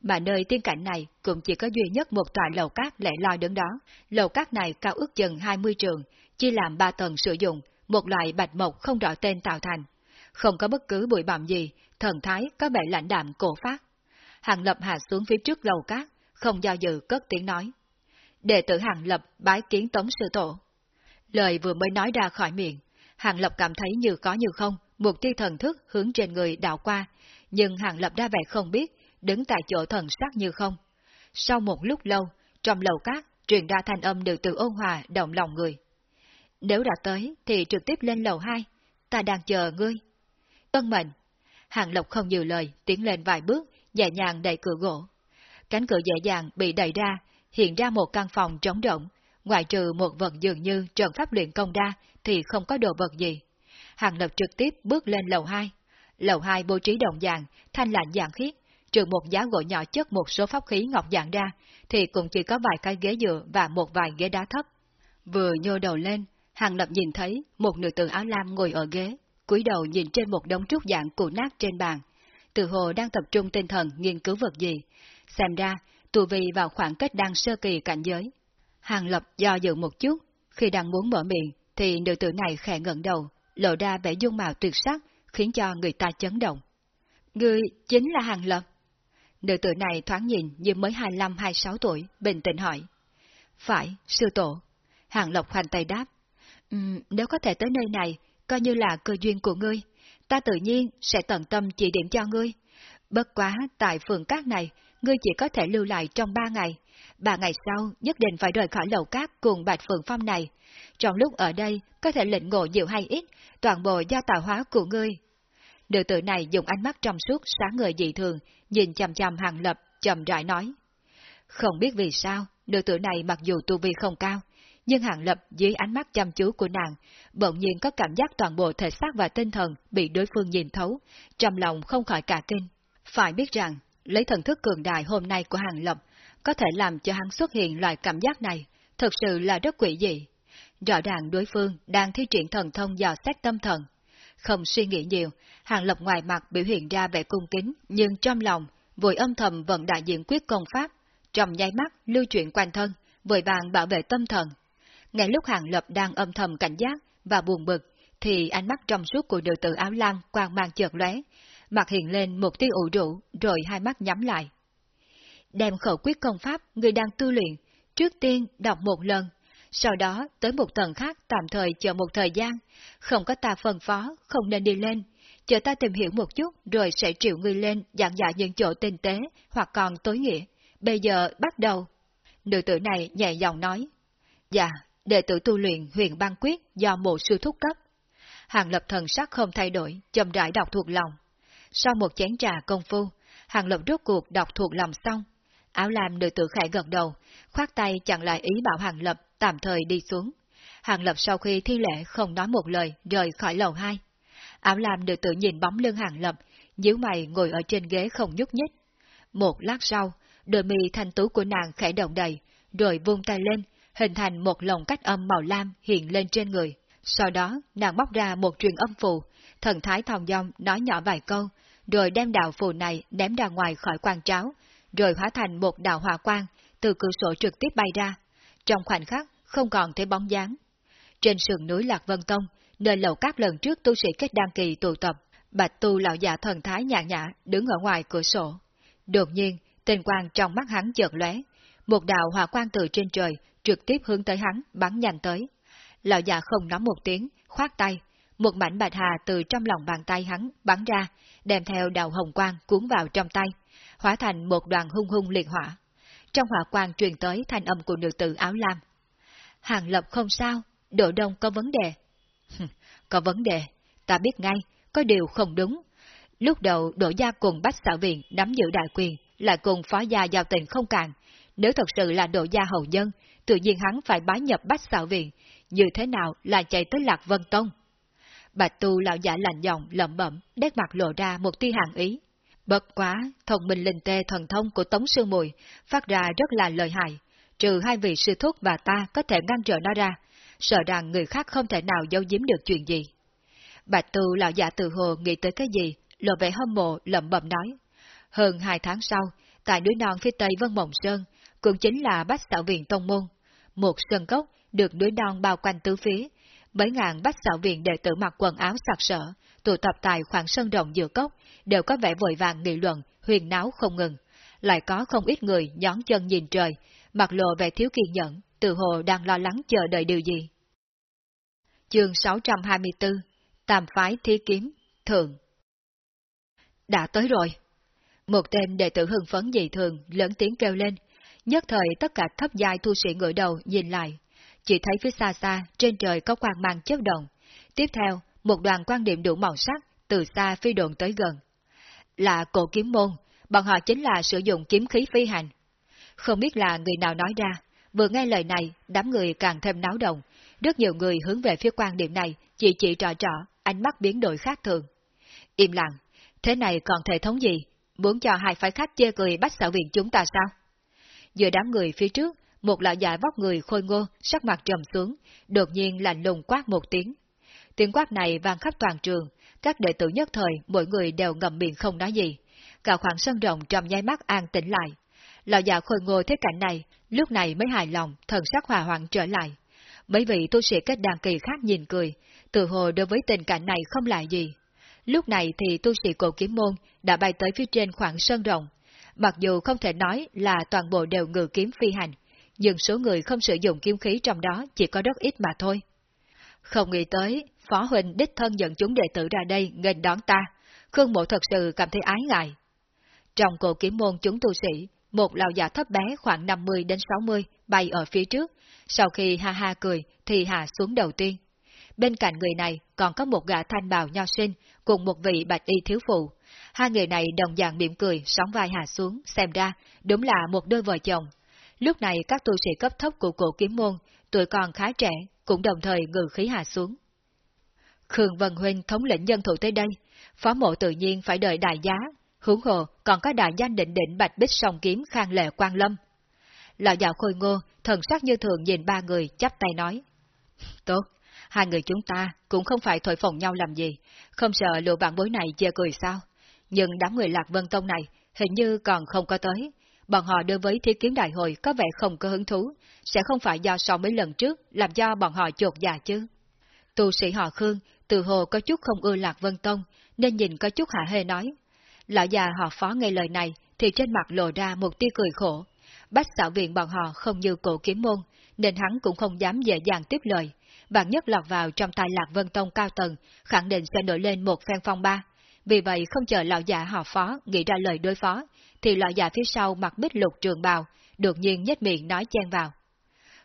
Speaker 1: Mà nơi tiên cảnh này cũng chỉ có duy nhất một tòa lầu cát lẻ loi đứng đó. Lầu cát này cao ước chừng 20 trường, chia làm ba tầng sử dụng, một loại bạch mộc không rõ tên tạo thành. Không có bất cứ bụi bặm gì, thần thái có vẻ lãnh đạm cổ phát. Hàng Lập hạ xuống phía trước lầu cát, không do dự cất tiếng nói. Đệ tử Hàng Lập bái kiến tống sư tổ. Lời vừa mới nói ra khỏi miệng, Hàng Lập cảm thấy như có như không, một tia thần thức hướng trên người đảo qua, nhưng Hàng Lập đã vẻ không biết, đứng tại chỗ thần sắc như không. Sau một lúc lâu, trong lầu cát truyền ra thanh âm được từ ôn hòa động lòng người. Nếu đã tới thì trực tiếp lên lầu hai, ta đang chờ ngươi. Tân mệnh. Hàng Lộc không nhiều lời, tiến lên vài bước, nhẹ nhàng đẩy cửa gỗ. Cánh cửa dễ dàng bị đẩy ra, hiện ra một căn phòng trống rỗng, ngoại trừ một vật dường như trận pháp luyện công đa thì không có đồ vật gì. Hàng lộc trực tiếp bước lên lầu 2. Lầu 2 bố trí đồng dạng, thanh lạnh dạng khiết, trừ một giá gỗ nhỏ chất một số pháp khí ngọc dạng ra, thì cũng chỉ có vài cái ghế dựa và một vài ghế đá thấp. Vừa nhô đầu lên, Hàng Lập nhìn thấy một nữ tử áo lam ngồi ở ghế, cúi đầu nhìn trên một đống trúc dạng cụ nát trên bàn. Từ hồ đang tập trung tinh thần nghiên cứu vật gì. Xem ra, tù vi vào khoảng cách đang sơ kỳ cảnh giới. Hàng Lập do dự một chút, khi đang muốn mở miệng, thì nữ tử này khẽ ngẩng đầu, lộ ra vẻ dung mạo tuyệt sắc, khiến cho người ta chấn động. Ngươi chính là Hàng Lập. Nữ tử này thoáng nhìn như mới 25-26 tuổi, bình tĩnh hỏi. Phải, sư tổ. Hàng Lộc khoanh tay đáp. Um, nếu có thể tới nơi này, coi như là cơ duyên của ngươi, ta tự nhiên sẽ tận tâm chỉ điểm cho ngươi. Bất quá, tại phường cát này, ngươi chỉ có thể lưu lại trong ba ngày. Ba ngày sau, nhất định phải rời khỏi lầu cát cùng bạch phượng phong này. Trong lúc ở đây, có thể lệnh ngộ nhiều hay ít, toàn bộ do tạo hóa của ngươi. Nữ tử này dùng ánh mắt trong suốt sáng người dị thường, nhìn chằm chằm hàng lập, chậm rãi nói. Không biết vì sao, nữ tử này mặc dù tu vi không cao, nhưng hàng lập dưới ánh mắt chăm chú của nàng, bỗng nhiên có cảm giác toàn bộ thể xác và tinh thần bị đối phương nhìn thấu, trong lòng không khỏi cả kinh. Phải biết rằng, lấy thần thức cường đại hôm nay của hàng lập, có thể làm cho hắn xuất hiện loại cảm giác này, thật sự là rất quỷ dị. Rõ ràng đối phương đang thi triển thần thông dò xét tâm thần. Không suy nghĩ nhiều, hàng lập ngoài mặt biểu hiện ra vẻ cung kính, nhưng trong lòng, vội âm thầm vận đại diện quyết công pháp, trong nháy mắt lưu chuyển quanh thân, vội vàng bảo vệ tâm thần. Ngay lúc hàng lập đang âm thầm cảnh giác và buồn bực, thì ánh mắt trong suốt của nữ tử áo lam quang mang chợt lóe, mặt hiện lên một tia ủ rũ, rồi hai mắt nhắm lại. Đem khẩu quyết công pháp người đang tu luyện, trước tiên đọc một lần, sau đó tới một tầng khác tạm thời chờ một thời gian, không có ta phân phó, không nên đi lên, chờ ta tìm hiểu một chút rồi sẽ triệu người lên giảng giải những chỗ tinh tế hoặc còn tối nghĩa. Bây giờ bắt đầu. Nữ tử này nhẹ giọng nói. Dạ, đệ tử tu luyện huyền băng quyết do mộ sư thúc cấp. Hàng lập thần sắc không thay đổi, chậm rãi đọc thuộc lòng. Sau một chén trà công phu, hàng lập rốt cuộc đọc thuộc lòng xong. Áo lam nữ tử khẽ gật đầu, khoát tay chặn lại ý bảo hàng lập tạm thời đi xuống. Hàng lập sau khi thi lễ không nói một lời, rời khỏi lầu hai. Áo lam nữ tử nhìn bóng lưng hàng lập, nhíu mày ngồi ở trên ghế không nhúc nhích. Một lát sau, đôi mi thanh tú của nàng khẽ động đầy, rồi vung tay lên, hình thành một lồng cách âm màu lam hiện lên trên người. Sau đó, nàng bóc ra một truyền âm phù, thần thái thòng dong nói nhỏ vài câu, rồi đem đạo phù này ném ra ngoài khỏi quan tráo, rồi hóa thành một đạo hỏa quang, từ cửa sổ trực tiếp bay ra. Trong khoảnh khắc, không còn thấy bóng dáng. Trên sườn núi Lạc Vân Tông, nơi lầu các lần trước tu sĩ kết đăng kỳ tụ tập, bạch tu lão già thần thái nhàn nhã đứng ở ngoài cửa sổ. Đột nhiên, Tình quang trong mắt hắn chợt lóe, một đạo hỏa quang từ trên trời trực tiếp hướng tới hắn, bắn nhanh tới. Lão già không nói một tiếng, khoát tay, một mảnh bạch hà từ trong lòng bàn tay hắn bắn ra, đem theo đạo hồng quang cuốn vào trong tay, hóa thành một đoàn hung hung liệt hỏa. Trong hỏa quang truyền tới thanh âm của nữ tử áo lam. Hàng lập không sao, độ đông có vấn đề. có vấn đề, ta biết ngay, có điều không đúng. Lúc đầu đổ gia cùng bách xã viện nắm giữ đại quyền, lại cùng phó gia giao tình không cạn. Nếu thật sự là độ gia hậu nhân, tự nhiên hắn phải bái nhập bách xạo viện, như thế nào là chạy tới Lạc Vân Tông. Bạch tu lão giả lạnh giọng lẩm bẩm, đét mặt lộ ra một tia hàng ý. Bất quá, thông minh linh tê thần thông của Tống Sư Mùi phát ra rất là lợi hại, trừ hai vị sư thúc và ta có thể ngăn trở nó ra, sợ rằng người khác không thể nào giấu giếm được chuyện gì. Bạch tu lão giả từ hồ nghĩ tới cái gì, lộ vẻ hâm mộ lẩm bẩm nói. Hơn hai tháng sau, tại núi non phía tây Vân Mộng Sơn, cũng chính là bách xảo viện Tông Môn. Một sân cốc được núi non bao quanh tứ phía, mấy ngàn bách xảo viện đệ tử mặc quần áo sặc sỡ, tụ tập tại khoảng sân rộng giữa cốc, đều có vẻ vội vàng nghị luận, huyền náo không ngừng. Lại có không ít người nhón chân nhìn trời, mặt lộ vẻ thiếu kiên nhẫn, từ hồ đang lo lắng chờ đợi điều gì. Chương 624 Tam phái thí kiếm, thượng Đã tới rồi. Một tên đệ tử hưng phấn dị thường lớn tiếng kêu lên, nhất thời tất cả thấp dài tu sĩ ngửa đầu nhìn lại, chỉ thấy phía xa xa trên trời có quang mang chớp động. Tiếp theo, một đoàn quan điểm đủ màu sắc từ xa phi đồn tới gần. Là cổ kiếm môn, bọn họ chính là sử dụng kiếm khí phi hành. Không biết là người nào nói ra, vừa nghe lời này, đám người càng thêm náo động, rất nhiều người hướng về phía quan điểm này, chỉ chỉ trò trò, ánh mắt biến đổi khác thường. Im lặng, thế này còn thể thống gì, muốn cho hai phái khách chê cười bắt sở viện chúng ta sao? Giữa đám người phía trước, một lão già vóc người khôi ngô, sắc mặt trầm xuống, đột nhiên lạnh lùng quát một tiếng. Tiếng quát này vang khắp toàn trường, các đệ tử nhất thời mỗi người đều ngậm miệng không nói gì. Cả khoảng sân rộng trong nháy mắt an tĩnh lại. Lão già khôi ngô thế cảnh này, lúc này mới hài lòng, thần sắc hòa hoạn trở lại. Mấy vị tu sĩ kết đàn kỳ khác nhìn cười, tự hồ đối với tình cảnh này không lại gì. Lúc này thì tu sĩ cổ kiếm môn đã bay tới phía trên khoảng sân rộng. Mặc dù không thể nói là toàn bộ đều ngự kiếm phi hành, nhưng số người không sử dụng kiếm khí trong đó chỉ có rất ít mà thôi. Không nghĩ tới, Phó Huynh đích thân dẫn chúng đệ tử ra đây nghênh đón ta, Khương Mộ thật sự cảm thấy ái ngại. Trong cổ kiếm môn chúng tu sĩ, một lão già thấp bé khoảng 50 đến 60 bay ở phía trước, sau khi ha ha cười thì hạ xuống đầu tiên. Bên cạnh người này còn có một gã thanh bào nho sinh cùng một vị bạch y thiếu phụ. Hai người này đồng dạng mỉm cười, sóng vai hạ xuống, xem ra đúng là một đôi vợ chồng. Lúc này các tu sĩ cấp thấp của cổ kiếm môn, tuổi còn khá trẻ, cũng đồng thời ngừ khí hạ xuống. Khương Vân Huynh thống lĩnh dân thủ tới đây, phó mộ tự nhiên phải đợi đại giá, hướng hồ còn có đại danh định định bạch bích song kiếm khang lệ quan lâm. Lão già khôi ngô, thần sắc như thường nhìn ba người, chắp tay nói. Tốt, hai người chúng ta cũng không phải thổi phồng nhau làm gì, không sợ lũ bạn bối này chê cười sao. Nhưng đám người Lạc Vân Tông này hình như còn không có tới. Bọn họ đối với thiết kiếm đại hội có vẻ không có hứng thú, sẽ không phải do so mấy lần trước làm do bọn họ chột dạ chứ. Tu sĩ họ Khương từ hồ có chút không ưa Lạc Vân Tông, nên nhìn có chút hạ hê nói. Lão già họ phó nghe lời này, thì trên mặt lộ ra một tia cười khổ. Bách xạo viện bọn họ không như cổ kiếm môn, nên hắn cũng không dám dễ dàng tiếp lời. Vạn nhất lọt vào trong tay Lạc Vân Tông cao tầng, khẳng định sẽ nổi lên một phen phong ba. Vì vậy không chờ lão già họ phó nghĩ ra lời đối phó, thì lão già phía sau mặc bích lục trường bào, đột nhiên nhếch miệng nói chen vào.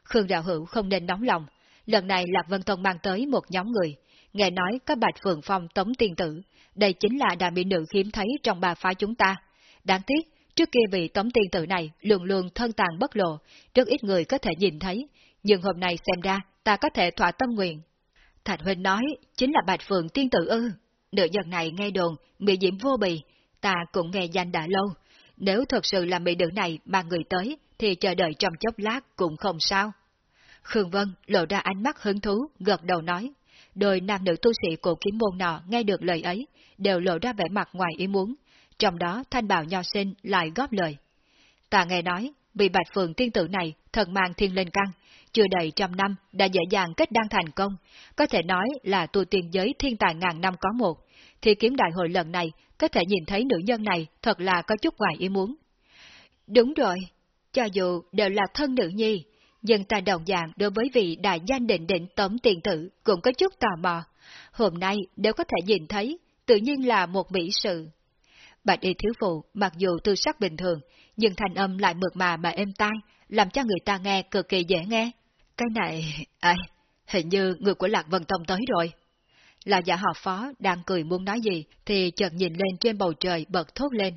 Speaker 1: Khương Đạo Hữu không nên nóng lòng, lần này Lạc Vân Tông mang tới một nhóm người, nghe nói có bạch phượng phong tống tiên tử, đây chính là đà mỹ nữ hiếm thấy trong bà phái chúng ta. Đáng tiếc, trước kia vị tống tiên tử này luôn luôn thân tàn bất lộ, rất ít người có thể nhìn thấy, nhưng hôm nay xem ra ta có thể thỏa tâm nguyện. Thạch Huynh nói, chính là bạch phượng tiên tử ư. Nữ nhân này nghe đồn, bị diễm vô bì, ta cũng nghe danh đã lâu. Nếu thật sự là mỹ nữ này mà người tới, thì chờ đợi trong chốc lát cũng không sao. Khương Vân lộ ra ánh mắt hứng thú, gật đầu nói. Đôi nam nữ tu sĩ của kiếm môn nọ nghe được lời ấy, đều lộ ra vẻ mặt ngoài ý muốn, trong đó thanh bào nho sinh lại góp lời. Ta nghe nói, vị bạch phường tiên tử này thần mang thiên lên căng, chưa đầy trăm năm đã dễ dàng kết đăng thành công, có thể nói là tu tiên giới thiên tài ngàn năm có một, thì kiếm đại hội lần này có thể nhìn thấy nữ nhân này thật là có chút ngoài ý muốn. Đúng rồi, cho dù đều là thân nữ nhi, nhưng ta đồng dạng đối với vị đại danh định định tống tiền tử cũng có chút tò mò. Hôm nay đều có thể nhìn thấy, tự nhiên là một mỹ sự. Bạch y thiếu phụ mặc dù tư sắc bình thường, nhưng thanh âm lại mượt mà mà êm tai, làm cho người ta nghe cực kỳ dễ nghe. Cái này... ai hình như người của Lạc Vân Tông tới rồi. Là giả họ phó đang cười muốn nói gì, thì chợt nhìn lên trên bầu trời bật thốt lên.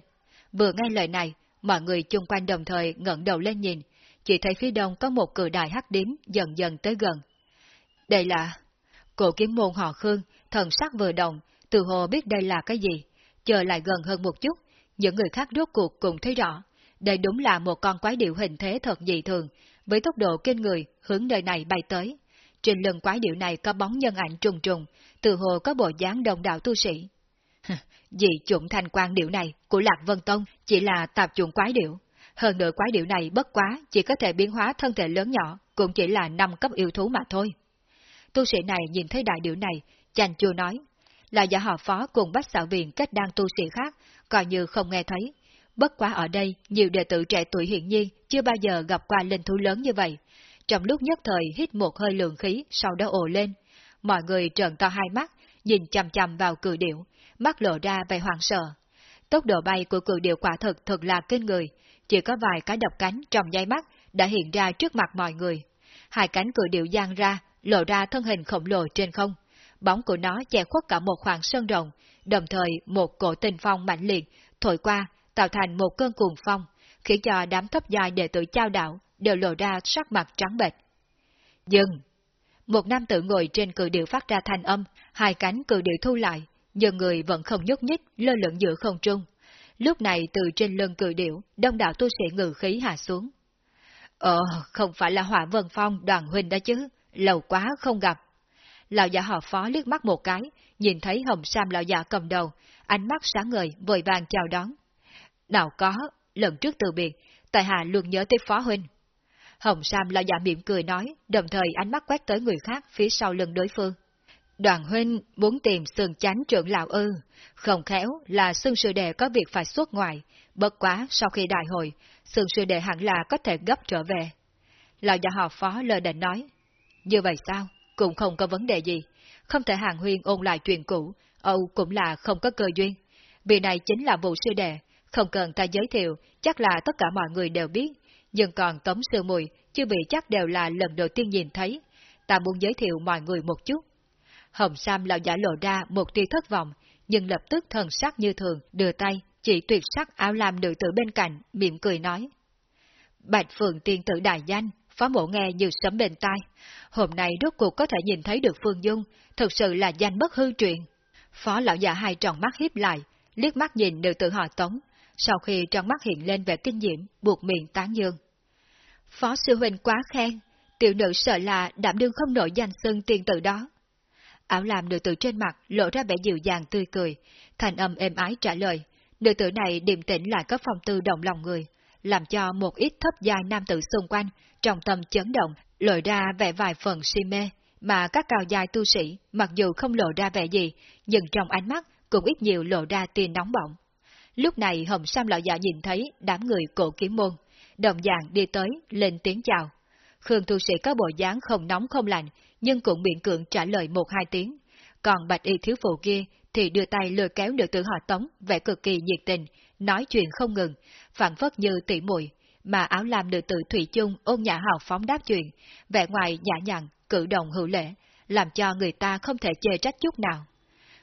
Speaker 1: Vừa nghe lời này, mọi người chung quanh đồng thời ngẩng đầu lên nhìn, chỉ thấy phía đông có một cửa đài hắc điếm dần dần tới gần. Đây là... Cổ kiếm môn họ Khương, thần sắc vừa động, từ hồ biết đây là cái gì, chờ lại gần hơn một chút, những người khác rốt cuộc cũng thấy rõ, đây đúng là một con quái điệu hình thế thật dị thường, với tốc độ kinh người hướng nơi này bay tới. Trên lưng quái điệu này có bóng nhân ảnh trùng trùng, từ hồ có bộ dáng đồng đạo tu sĩ. Dị chủng thành quan điệu này của Lạc Vân Tông chỉ là tạp chủng quái điệu. Hơn nữa quái điệu này bất quá chỉ có thể biến hóa thân thể lớn nhỏ, cũng chỉ là năm cấp yêu thú mà thôi. Tu sĩ này nhìn thấy đại điệu này, chàng chưa nói, là giả họ phó cùng bách xạo viện cách đang tu sĩ khác, coi như không nghe thấy. Bất quá ở đây, nhiều đệ tử trẻ tuổi hiện nhiên chưa bao giờ gặp qua linh thú lớn như vậy. Trong lúc nhất thời hít một hơi lượng khí, sau đó ồ lên. Mọi người trợn to hai mắt, nhìn chằm chằm vào cự điểu mắt lộ ra vẻ hoảng sợ. Tốc độ bay của cự điểu quả thực thật là kinh người, chỉ có vài cái độc cánh trong nháy mắt đã hiện ra trước mặt mọi người. Hai cánh cự điểu giang ra, lộ ra thân hình khổng lồ trên không. Bóng của nó che khuất cả một khoảng sân rộng, đồng thời một cổ tình phong mạnh liệt, thổi qua, tạo thành một cơn cuồng phong, khiến cho đám thấp dài đệ tử trao đảo đều lộ ra sắc mặt trắng bệch. Dừng! Một nam tử ngồi trên cự điệu phát ra thanh âm, hai cánh cự điệu thu lại, nhưng người vẫn không nhúc nhích, lơ lửng giữa không trung. Lúc này từ trên lưng cự điệu, đông đảo tu sĩ ngự khí hạ xuống. Ờ, không phải là hỏa vân phong đoàn huynh đó chứ, lâu quá không gặp. Lão giả họ phó liếc mắt một cái, nhìn thấy hồng sam lão giả cầm đầu, ánh mắt sáng ngời, vội vàng chào đón. Nào có, lần trước từ biệt, tại hạ luôn nhớ tới phó huynh. Hồng Sam lão giả dạ miệng cười nói, đồng thời ánh mắt quét tới người khác phía sau lưng đối phương. Đoàn huynh muốn tìm sườn chánh trưởng lão ư, không khéo là xương sư đệ có việc phải xuất ngoài, bất quá sau khi đại hội, xương sư đệ hẳn là có thể gấp trở về. lão già họ phó lơ định nói. Như vậy sao? Cũng không có vấn đề gì. Không thể hàng huyên ôn lại chuyện cũ, Âu cũng là không có cơ duyên. Vì này chính là vụ sư đệ, không cần ta giới thiệu, chắc là tất cả mọi người đều biết. Nhưng còn Tống Sư Mùi, chưa bị chắc đều là lần đầu tiên nhìn thấy. Ta muốn giới thiệu mọi người một chút. Hồng Sam lão giả lộ ra một tia thất vọng, nhưng lập tức thần sắc như thường, đưa tay, chỉ tuyệt sắc áo lam nữ tử bên cạnh, mỉm cười nói. Bạch Phượng tiên tử đại danh, phó mộ nghe như sấm bên tai. Hôm nay rốt cuộc có thể nhìn thấy được Phương Dung, thật sự là danh bất hư truyền Phó lão giả hai tròn mắt hiếp lại, liếc mắt nhìn nữ tử họ tống, sau khi trong mắt hiện lên vẻ kinh diễm, buộc miệng tán dương. Phó sư huynh quá khen, tiểu nữ sợ là đảm đương không nổi danh xưng tiên tử đó. Áo làm nữ tử trên mặt lộ ra vẻ dịu dàng tươi cười, thành âm êm ái trả lời. Nữ tử này điềm tĩnh lại có phong tư động lòng người, làm cho một ít thấp dài nam tử xung quanh, trong tâm chấn động, lội ra vẻ vài phần si mê, mà các cao dài tu sĩ, mặc dù không lộ ra vẻ gì, nhưng trong ánh mắt cũng ít nhiều lộ ra tiền nóng bỏng. Lúc này Hồng Sam lão già nhìn thấy đám người cổ kiếm môn, đồng dạng đi tới, lên tiếng chào. Khương tu sĩ có bộ dáng không nóng không lạnh, nhưng cũng miệng cưỡng trả lời một hai tiếng. Còn bạch y thiếu phụ kia thì đưa tay lôi kéo nữ tử họ tống, vẻ cực kỳ nhiệt tình, nói chuyện không ngừng, phản phất như tỉ muội mà áo lam nữ tử Thủy chung ôn nhã hào phóng đáp chuyện, vẻ ngoài nhã nhặn, cử động hữu lễ, làm cho người ta không thể chê trách chút nào.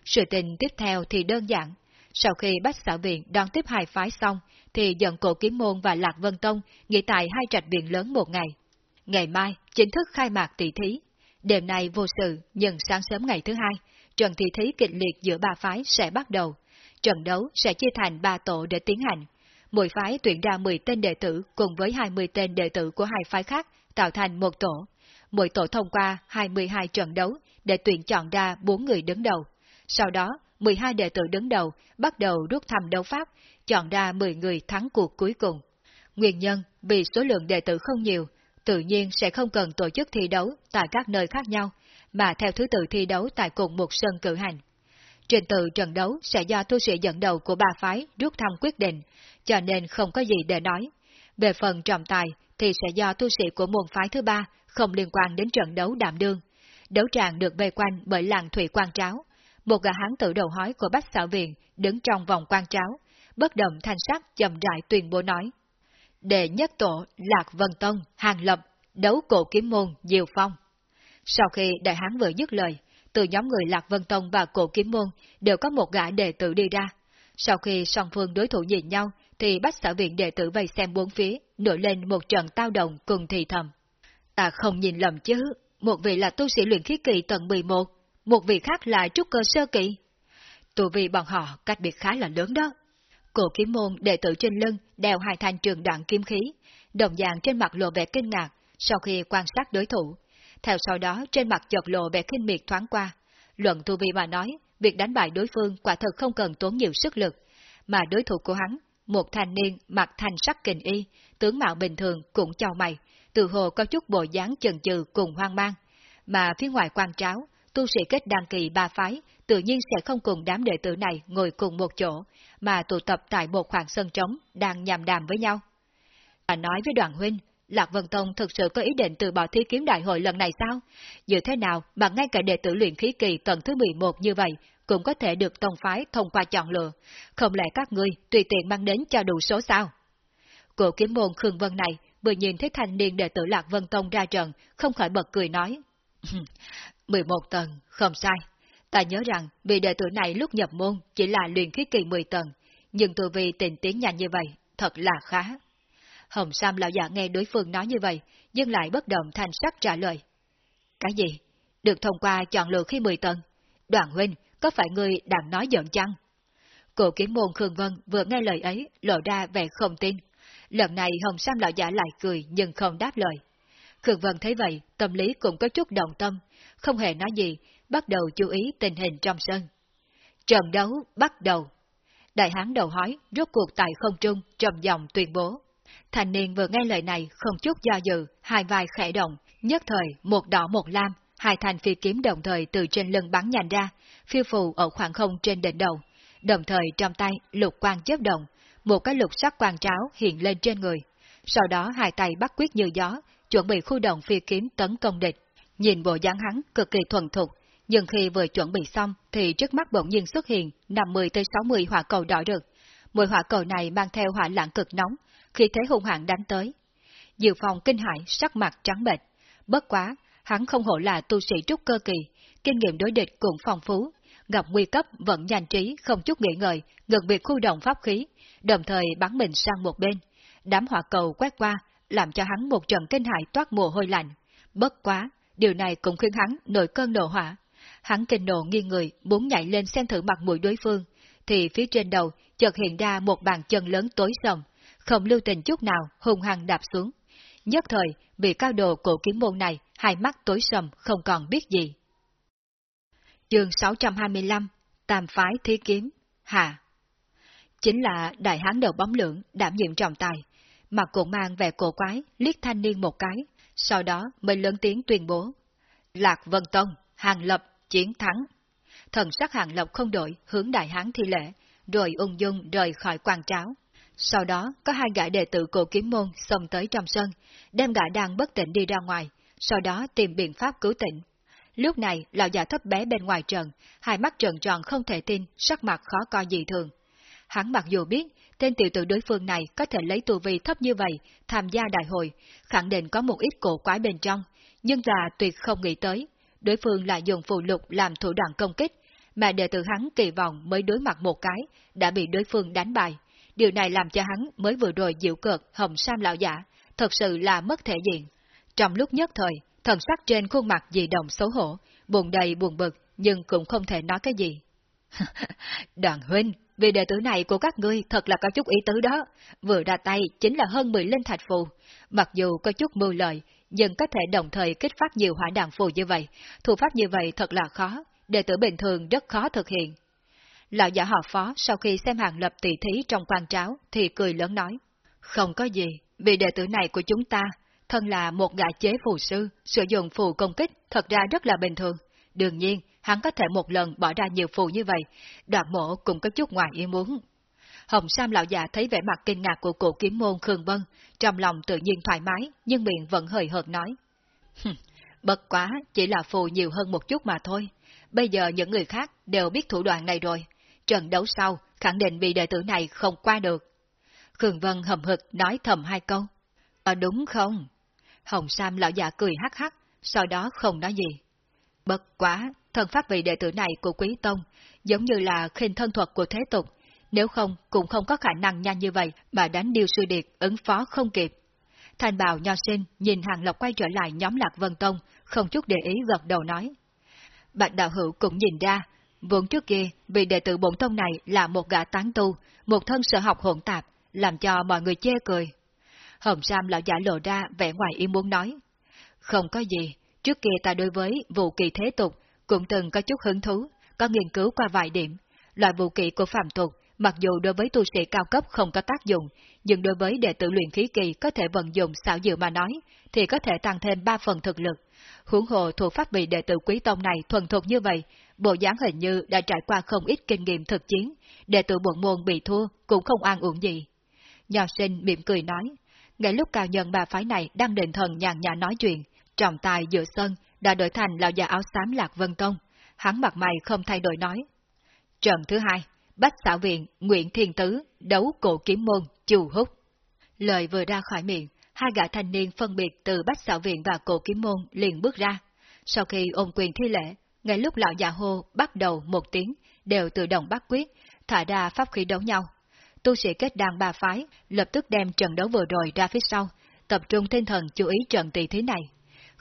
Speaker 1: Sự tình tiếp theo thì đơn giản. Sau khi bách xã viện đón tiếp hai phái xong, thì dẫn cổ kiếm môn và Lạc Vân Tông nghỉ tại hai trạch viện lớn một ngày. Ngày mai, chính thức khai mạc tỷ thí. Đêm nay vô sự, nhưng sáng sớm ngày thứ hai, trận tỷ thí kịch liệt giữa ba phái sẽ bắt đầu. Trận đấu sẽ chia thành ba tổ để tiến hành. Mỗi phái tuyển ra 10 tên đệ tử cùng với 20 tên đệ tử của hai phái khác, tạo thành một tổ. Mỗi tổ thông qua 22 trận đấu để tuyển chọn ra 4 người đứng đầu. Sau đó, 12 đệ tử đứng đầu bắt đầu rút thăm đấu pháp, chọn ra 10 người thắng cuộc cuối cùng. Nguyên nhân vì số lượng đệ tử không nhiều, tự nhiên sẽ không cần tổ chức thi đấu tại các nơi khác nhau, mà theo thứ tự thi đấu tại cùng một sân cử hành. Trình tự trận đấu sẽ do tu sĩ dẫn đầu của ba phái rút thăm quyết định, cho nên không có gì để nói. Về phần trọng tài thì sẽ do tu sĩ của môn phái thứ ba không liên quan đến trận đấu đạm đương. Đấu tràng được vây quanh bởi làng thủy quan tráo. Một gã hán tử đầu hói của bách xảo viện đứng trong vòng quan tráo, bất động thanh sắc chậm rãi tuyên bố nói. Đệ nhất tổ Lạc Vân Tông, Hàng Lập, đấu cổ kiếm môn Diều Phong. Sau khi đại hán vừa dứt lời, từ nhóm người Lạc Vân Tông và cổ kiếm môn đều có một gã đệ tử đi ra. Sau khi song phương đối thủ nhìn nhau, thì bách xã viện đệ tử vây xem bốn phía, nổi lên một trận tao động cùng thì thầm. Ta không nhìn lầm chứ, một vị là tu sĩ luyện khí kỳ tầng 11, một vị khác là trúc cơ sơ kỳ. tù vị bọn họ cách biệt khá là lớn đó. Cổ kiếm môn đệ tử trên lưng đeo hai thanh trường đoạn kim khí, đồng dạng trên mặt lộ vẻ kinh ngạc sau khi quan sát đối thủ. Theo sau đó trên mặt chợt lộ vẻ kinh miệt thoáng qua. Luận tu vi mà nói, việc đánh bại đối phương quả thật không cần tốn nhiều sức lực, mà đối thủ của hắn, một thanh niên mặc thanh sắc kình y, tướng mạo bình thường cũng chào mày, từ hồ có chút bộ dáng chần chừ cùng hoang mang. Mà phía ngoài quan tráo, tu sĩ kết đăng kỳ ba phái, tự nhiên sẽ không cùng đám đệ tử này ngồi cùng một chỗ, mà tụ tập tại một khoảng sân trống, đang nhằm đàm với nhau. À nói với đoàn huynh, Lạc Vân Tông thực sự có ý định từ bỏ thi kiếm đại hội lần này sao? Như thế nào mà ngay cả đệ tử luyện khí kỳ tầng thứ 11 như vậy cũng có thể được tông phái thông qua chọn lựa, không lẽ các ngươi tùy tiện mang đến cho đủ số sao? Cổ kiếm môn Khương Vân này vừa nhìn thấy thanh niên đệ tử Lạc Vân Tông ra trận, không khỏi bật cười nói. 11 tầng, không sai. Ta nhớ rằng vị đệ tử này lúc nhập môn chỉ là luyện khí kỳ 10 tầng, nhưng tôi vì tình tiến nhanh như vậy, thật là khá. Hồng Sam lão giả nghe đối phương nói như vậy, nhưng lại bất động thành sắc trả lời. Cái gì? Được thông qua chọn lựa khi 10 tầng? Đoàn huynh, có phải ngươi đang nói giận chăng? Cổ kiếm môn Khương Vân vừa nghe lời ấy, lộ ra vẻ không tin. Lần này Hồng Sam lão giả lại cười nhưng không đáp lời. Khương Vân thấy vậy, tâm lý cũng có chút động tâm, không hề nói gì, bắt đầu chú ý tình hình trong sân. Trận đấu bắt đầu. Đại hán đầu hói, rốt cuộc tại không trung, trầm dòng tuyên bố. Thành niên vừa nghe lời này không chút do dự, hai vai khẽ động, nhất thời một đỏ một lam, hai thanh phi kiếm đồng thời từ trên lưng bắn nhanh ra, phiêu phù ở khoảng không trên đỉnh đầu. Đồng thời trong tay lục quang chớp động, một cái lục sắc quang tráo hiện lên trên người. Sau đó hai tay bắt quyết như gió, chuẩn bị khu động phi kiếm tấn công địch. Nhìn bộ dáng hắn cực kỳ thuần thục, nhưng khi vừa chuẩn bị xong thì trước mắt bỗng nhiên xuất hiện 50 tới 60 hỏa cầu đỏ rực. Mỗi hỏa cầu này mang theo hỏa lãng cực nóng, khi thế hung hãn đánh tới. dự phòng kinh hãi sắc mặt trắng bệch. Bất quá, hắn không hổ là tu sĩ trúc cơ kỳ, kinh nghiệm đối địch cũng phong phú, gặp nguy cấp vẫn nhanh trí không chút nghỉ ngợi, ngừng việc khu động pháp khí, đồng thời bắn mình sang một bên. Đám hỏa cầu quét qua, làm cho hắn một trận kinh hại toát mồ hôi lạnh. Bất quá, điều này cũng khiến hắn nổi cơn nộ hỏa. Hắn kinh nộ nghiêng người, muốn nhảy lên xem thử mặt mũi đối phương, thì phía trên đầu chợt hiện ra một bàn chân lớn tối sầm, không lưu tình chút nào hung hăng đạp xuống. Nhất thời, bị cao đồ cổ kiếm môn này, hai mắt tối sầm không còn biết gì. Chương 625 Tam phái thí kiếm Hạ Chính là đại hán đầu bóng lưỡng đảm nhiệm trọng tài, mặt cũng mang vẻ cổ quái, liếc thanh niên một cái, sau đó mới lớn tiếng tuyên bố. Lạc Vân Tông, Hàng Lập, chiến thắng. Thần sắc Hàng Lập không đổi, hướng đại hán thi lễ, rồi ung dung rời khỏi quan tráo. Sau đó, có hai gã đệ tử cổ kiếm môn xông tới trong sân, đem gã đang bất tỉnh đi ra ngoài, sau đó tìm biện pháp cứu tỉnh. Lúc này, lão già thấp bé bên ngoài trần, hai mắt trần tròn không thể tin, sắc mặt khó coi dị thường. Hắn mặc dù biết, tên tiểu tử đối phương này có thể lấy tu vi thấp như vậy, tham gia đại hội, khẳng định có một ít cổ quái bên trong, nhưng là tuyệt không nghĩ tới, đối phương lại dùng phù lục làm thủ đoạn công kích, mà đệ tử hắn kỳ vọng mới đối mặt một cái, đã bị đối phương đánh bại. Điều này làm cho hắn mới vừa rồi dịu cợt hồng sam lão giả, thật sự là mất thể diện. Trong lúc nhất thời, thần sắc trên khuôn mặt dị động xấu hổ, buồn đầy buồn bực, nhưng cũng không thể nói cái gì. Đoàn huynh, vì đệ tử này của các ngươi thật là có chút ý tứ đó, vừa ra tay chính là hơn 10 linh thạch phù, mặc dù có chút mưu lợi, nhưng có thể đồng thời kích phát nhiều hỏa đạn phù như vậy, thủ pháp như vậy thật là khó, đệ tử bình thường rất khó thực hiện. Lão giả họ phó sau khi xem hàng lập tỷ thí trong quan tráo thì cười lớn nói, không có gì, vì đệ tử này của chúng ta, thân là một gã chế phù sư, sử dụng phù công kích thật ra rất là bình thường. Đương nhiên, hắn có thể một lần bỏ ra nhiều phù như vậy, đoạn mộ cũng có chút ngoài ý muốn. Hồng Sam lão già thấy vẻ mặt kinh ngạc của cụ kiếm môn Khương Vân, trong lòng tự nhiên thoải mái, nhưng miệng vẫn hơi hợt nói. Bất quá, chỉ là phù nhiều hơn một chút mà thôi. Bây giờ những người khác đều biết thủ đoạn này rồi. Trận đấu sau, khẳng định bị đệ tử này không qua được. Khương Vân hầm hực nói thầm hai câu. À đúng không? Hồng Sam lão già cười hắc hắc, sau đó không nói gì. Bất quá, thân pháp vị đệ tử này của Quý Tông, giống như là khinh thân thuật của thế tục, nếu không cũng không có khả năng nhanh như vậy mà đánh điêu sư điệt ứng phó không kịp. Thành bào nho sinh nhìn Hàng Lộc quay trở lại nhóm Lạc Vân Tông, không chút để ý gật đầu nói. Bạch đạo hữu cũng nhìn ra, vốn trước kia vị đệ tử bổn tông này là một gã tán tu, một thân sở học hỗn tạp, làm cho mọi người chê cười. Hồng Sam lão giả lộ ra vẻ ngoài ý muốn nói. Không có gì, trước kia ta đối với vụ kỳ thế tục cũng từng có chút hứng thú, có nghiên cứu qua vài điểm. Loại vũ kỹ của phạm tục, mặc dù đối với tu sĩ cao cấp không có tác dụng, nhưng đối với đệ tử luyện khí kỳ có thể vận dụng xảo diệu mà nói, thì có thể tăng thêm 3 phần thực lực. Huống hồ thuộc pháp bị đệ tử quý tông này thuần thuộc như vậy, bộ dáng hình như đã trải qua không ít kinh nghiệm thực chiến, đệ tử bổn môn bị thua cũng không an uổng gì. Nho sinh mỉm cười nói, ngay lúc cao nhân bà phái này đang định thần nhàn nhã nói chuyện, trọng tài giữa sân đã đổi thành lão già áo xám Lạc Vân Tông. Hắn mặt mày không thay đổi nói. Trận thứ hai, Bách xã viện, Nguyễn Thiên Tứ, đấu cổ kiếm môn, Chu Húc. Lời vừa ra khỏi miệng, hai gã thanh niên phân biệt từ Bách xã viện và cổ kiếm môn liền bước ra. Sau khi ôm quyền thi lễ, ngay lúc lão già hô bắt đầu một tiếng, đều tự động bắt quyết, thả ra pháp khí đấu nhau. Tu sĩ kết đàn ba phái, lập tức đem trận đấu vừa rồi ra phía sau, tập trung tinh thần chú ý trận tỷ thí này.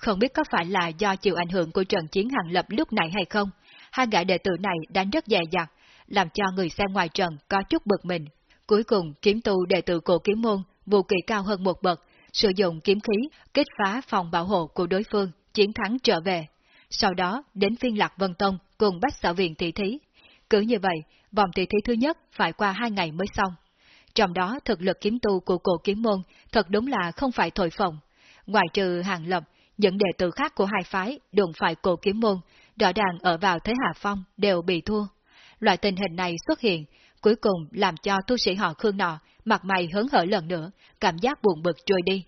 Speaker 1: Không biết có phải là do chịu ảnh hưởng của trận chiến hàng lập lúc này hay không, hai gã đệ tử này đánh rất dè dặt, làm cho người xem ngoài trận có chút bực mình. Cuối cùng, kiếm tu đệ tử cổ kiếm môn, vũ kỳ cao hơn một bậc, sử dụng kiếm khí, kết phá phòng bảo hộ của đối phương, chiến thắng trở về. Sau đó, đến phiên lạc Vân Tông cùng bách sở viện tỷ thí. Cứ như vậy, vòng tỷ thí thứ nhất phải qua hai ngày mới xong. Trong đó, thực lực kiếm tu của cổ kiếm môn thật đúng là không phải thổi phồng. Ngoài trừ hàng lập, những đệ tử khác của hai phái đụng phải cổ kiếm môn, rõ ràng ở vào thế hạ phong đều bị thua. Loại tình hình này xuất hiện, cuối cùng làm cho tu sĩ họ Khương nọ mặt mày hớn hở lần nữa, cảm giác buồn bực trôi đi.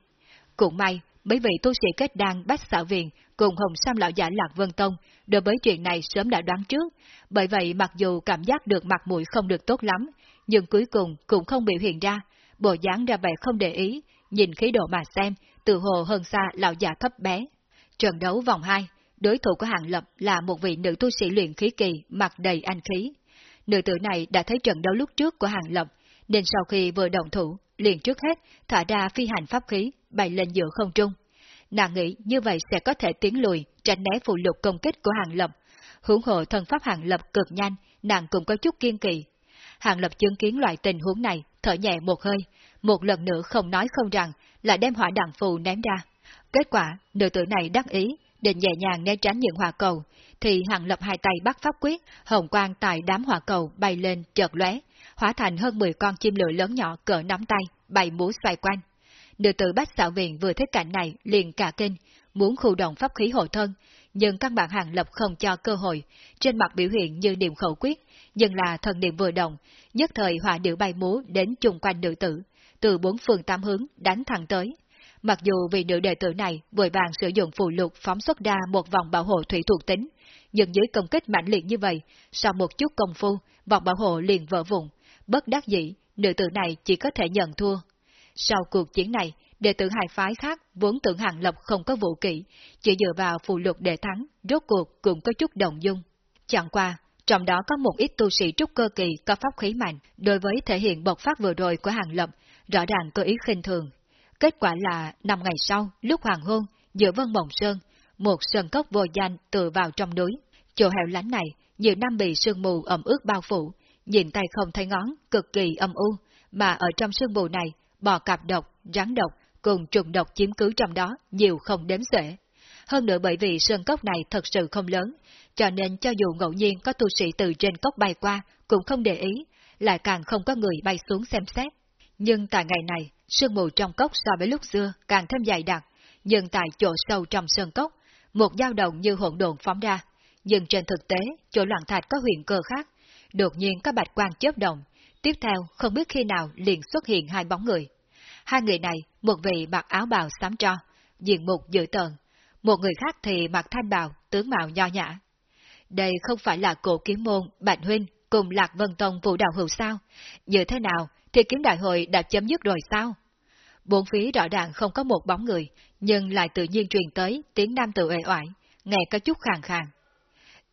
Speaker 1: Cũng may, mấy vị tu sĩ kết đan bách xảo viện cùng Hồng Sam lão giả Lạc Vân Tông đối với chuyện này sớm đã đoán trước, bởi vậy mặc dù cảm giác được mặt mũi không được tốt lắm, nhưng cuối cùng cũng không biểu hiện ra, bộ dáng ra vẻ không để ý, nhìn khí độ mà xem, từ hồ hơn xa lão già thấp bé. Trận đấu vòng 2, đối thủ của Hàng Lập là một vị nữ tu sĩ luyện khí kỳ mặt đầy anh khí. Nữ tử này đã thấy trận đấu lúc trước của Hàng Lập, nên sau khi vừa động thủ, liền trước hết thả ra phi hành pháp khí, bay lên giữa không trung. Nàng nghĩ như vậy sẽ có thể tiến lùi, tránh né phụ lục công kích của Hàng Lập. Hưởng hộ thần pháp Hàng Lập cực nhanh, nàng cũng có chút kiên kỳ. Hàng Lập chứng kiến loại tình huống này, thở nhẹ một hơi, một lần nữa không nói không rằng, lại đem hỏa đạn phù ném ra. Kết quả, nữ tử này đắc ý, định nhẹ nhàng né tránh những hỏa cầu, thì Hàng Lập hai tay bắt pháp quyết, hồng quang tại đám hỏa cầu bay lên chợt lóe, hóa thành hơn 10 con chim lửa lớn nhỏ cỡ nắm tay, bay múa xoay quanh. Nữ tử bách xạo viện vừa thấy cảnh này liền cả kinh, muốn khu động pháp khí hộ thân, nhưng các bạn hàng lập không cho cơ hội, trên mặt biểu hiện như niệm khẩu quyết, nhưng là thần niệm vừa động, nhất thời hỏa điệu bay múa đến chung quanh nữ tử, từ bốn phương tám hướng đánh thẳng tới. Mặc dù vị nữ đệ tử này vội vàng sử dụng phù lục phóng xuất ra một vòng bảo hộ thủy thuộc tính, nhưng dưới công kích mạnh liệt như vậy, sau một chút công phu, vòng bảo hộ liền vỡ vụn, bất đắc dĩ, nữ tử này chỉ có thể nhận thua. Sau cuộc chiến này, đệ tử hai phái khác vốn tưởng Hàng Lập không có vũ kỹ, chỉ dựa vào phù lục để thắng, rốt cuộc cũng có chút đồng dung. Chẳng qua, trong đó có một ít tu sĩ trúc cơ kỳ có pháp khí mạnh, đối với thể hiện bộc phát vừa rồi của Hàng Lập, rõ ràng có ý khinh thường. Kết quả là, năm ngày sau, lúc hoàng hôn, giữa Vân Mộng Sơn, một sơn cốc vô danh tựa vào trong núi. Chỗ hẻo lánh này, nhiều năm bị sương mù ẩm ướt bao phủ, nhìn tay không thấy ngón, cực kỳ âm u, mà ở trong sương mù này, bò cạp độc, rắn độc, cùng trùng độc chiếm cứ trong đó nhiều không đếm xuể. Hơn nữa bởi vì sơn cốc này thật sự không lớn, cho nên cho dù ngẫu nhiên có tu sĩ từ trên cốc bay qua, cũng không để ý, lại càng không có người bay xuống xem xét. Nhưng tại ngày này, sương mù trong cốc so với lúc xưa càng thêm dày đặc, nhưng tại chỗ sâu trong sơn cốc, một dao động như hỗn độn phóng ra. Nhưng trên thực tế, chỗ loạn thạch có huyền cơ khác, đột nhiên có bạch quang chớp động, tiếp theo không biết khi nào liền xuất hiện hai bóng người. Hai người này, một vị mặc áo bào xám tro, diện mục dữ tợn, một người khác thì mặc thanh bào, tướng mạo nho nhã. Đây không phải là cổ kiếm môn, Bạch Huynh cùng Lạc Vân Tông vũ đạo hữu sao? Như thế nào thì kiếm đại hội đã chấm dứt rồi sao? Bốn phía rõ ràng không có một bóng người, nhưng lại tự nhiên truyền tới tiếng nam tự ệ oải, nghe có chút khàn khàn.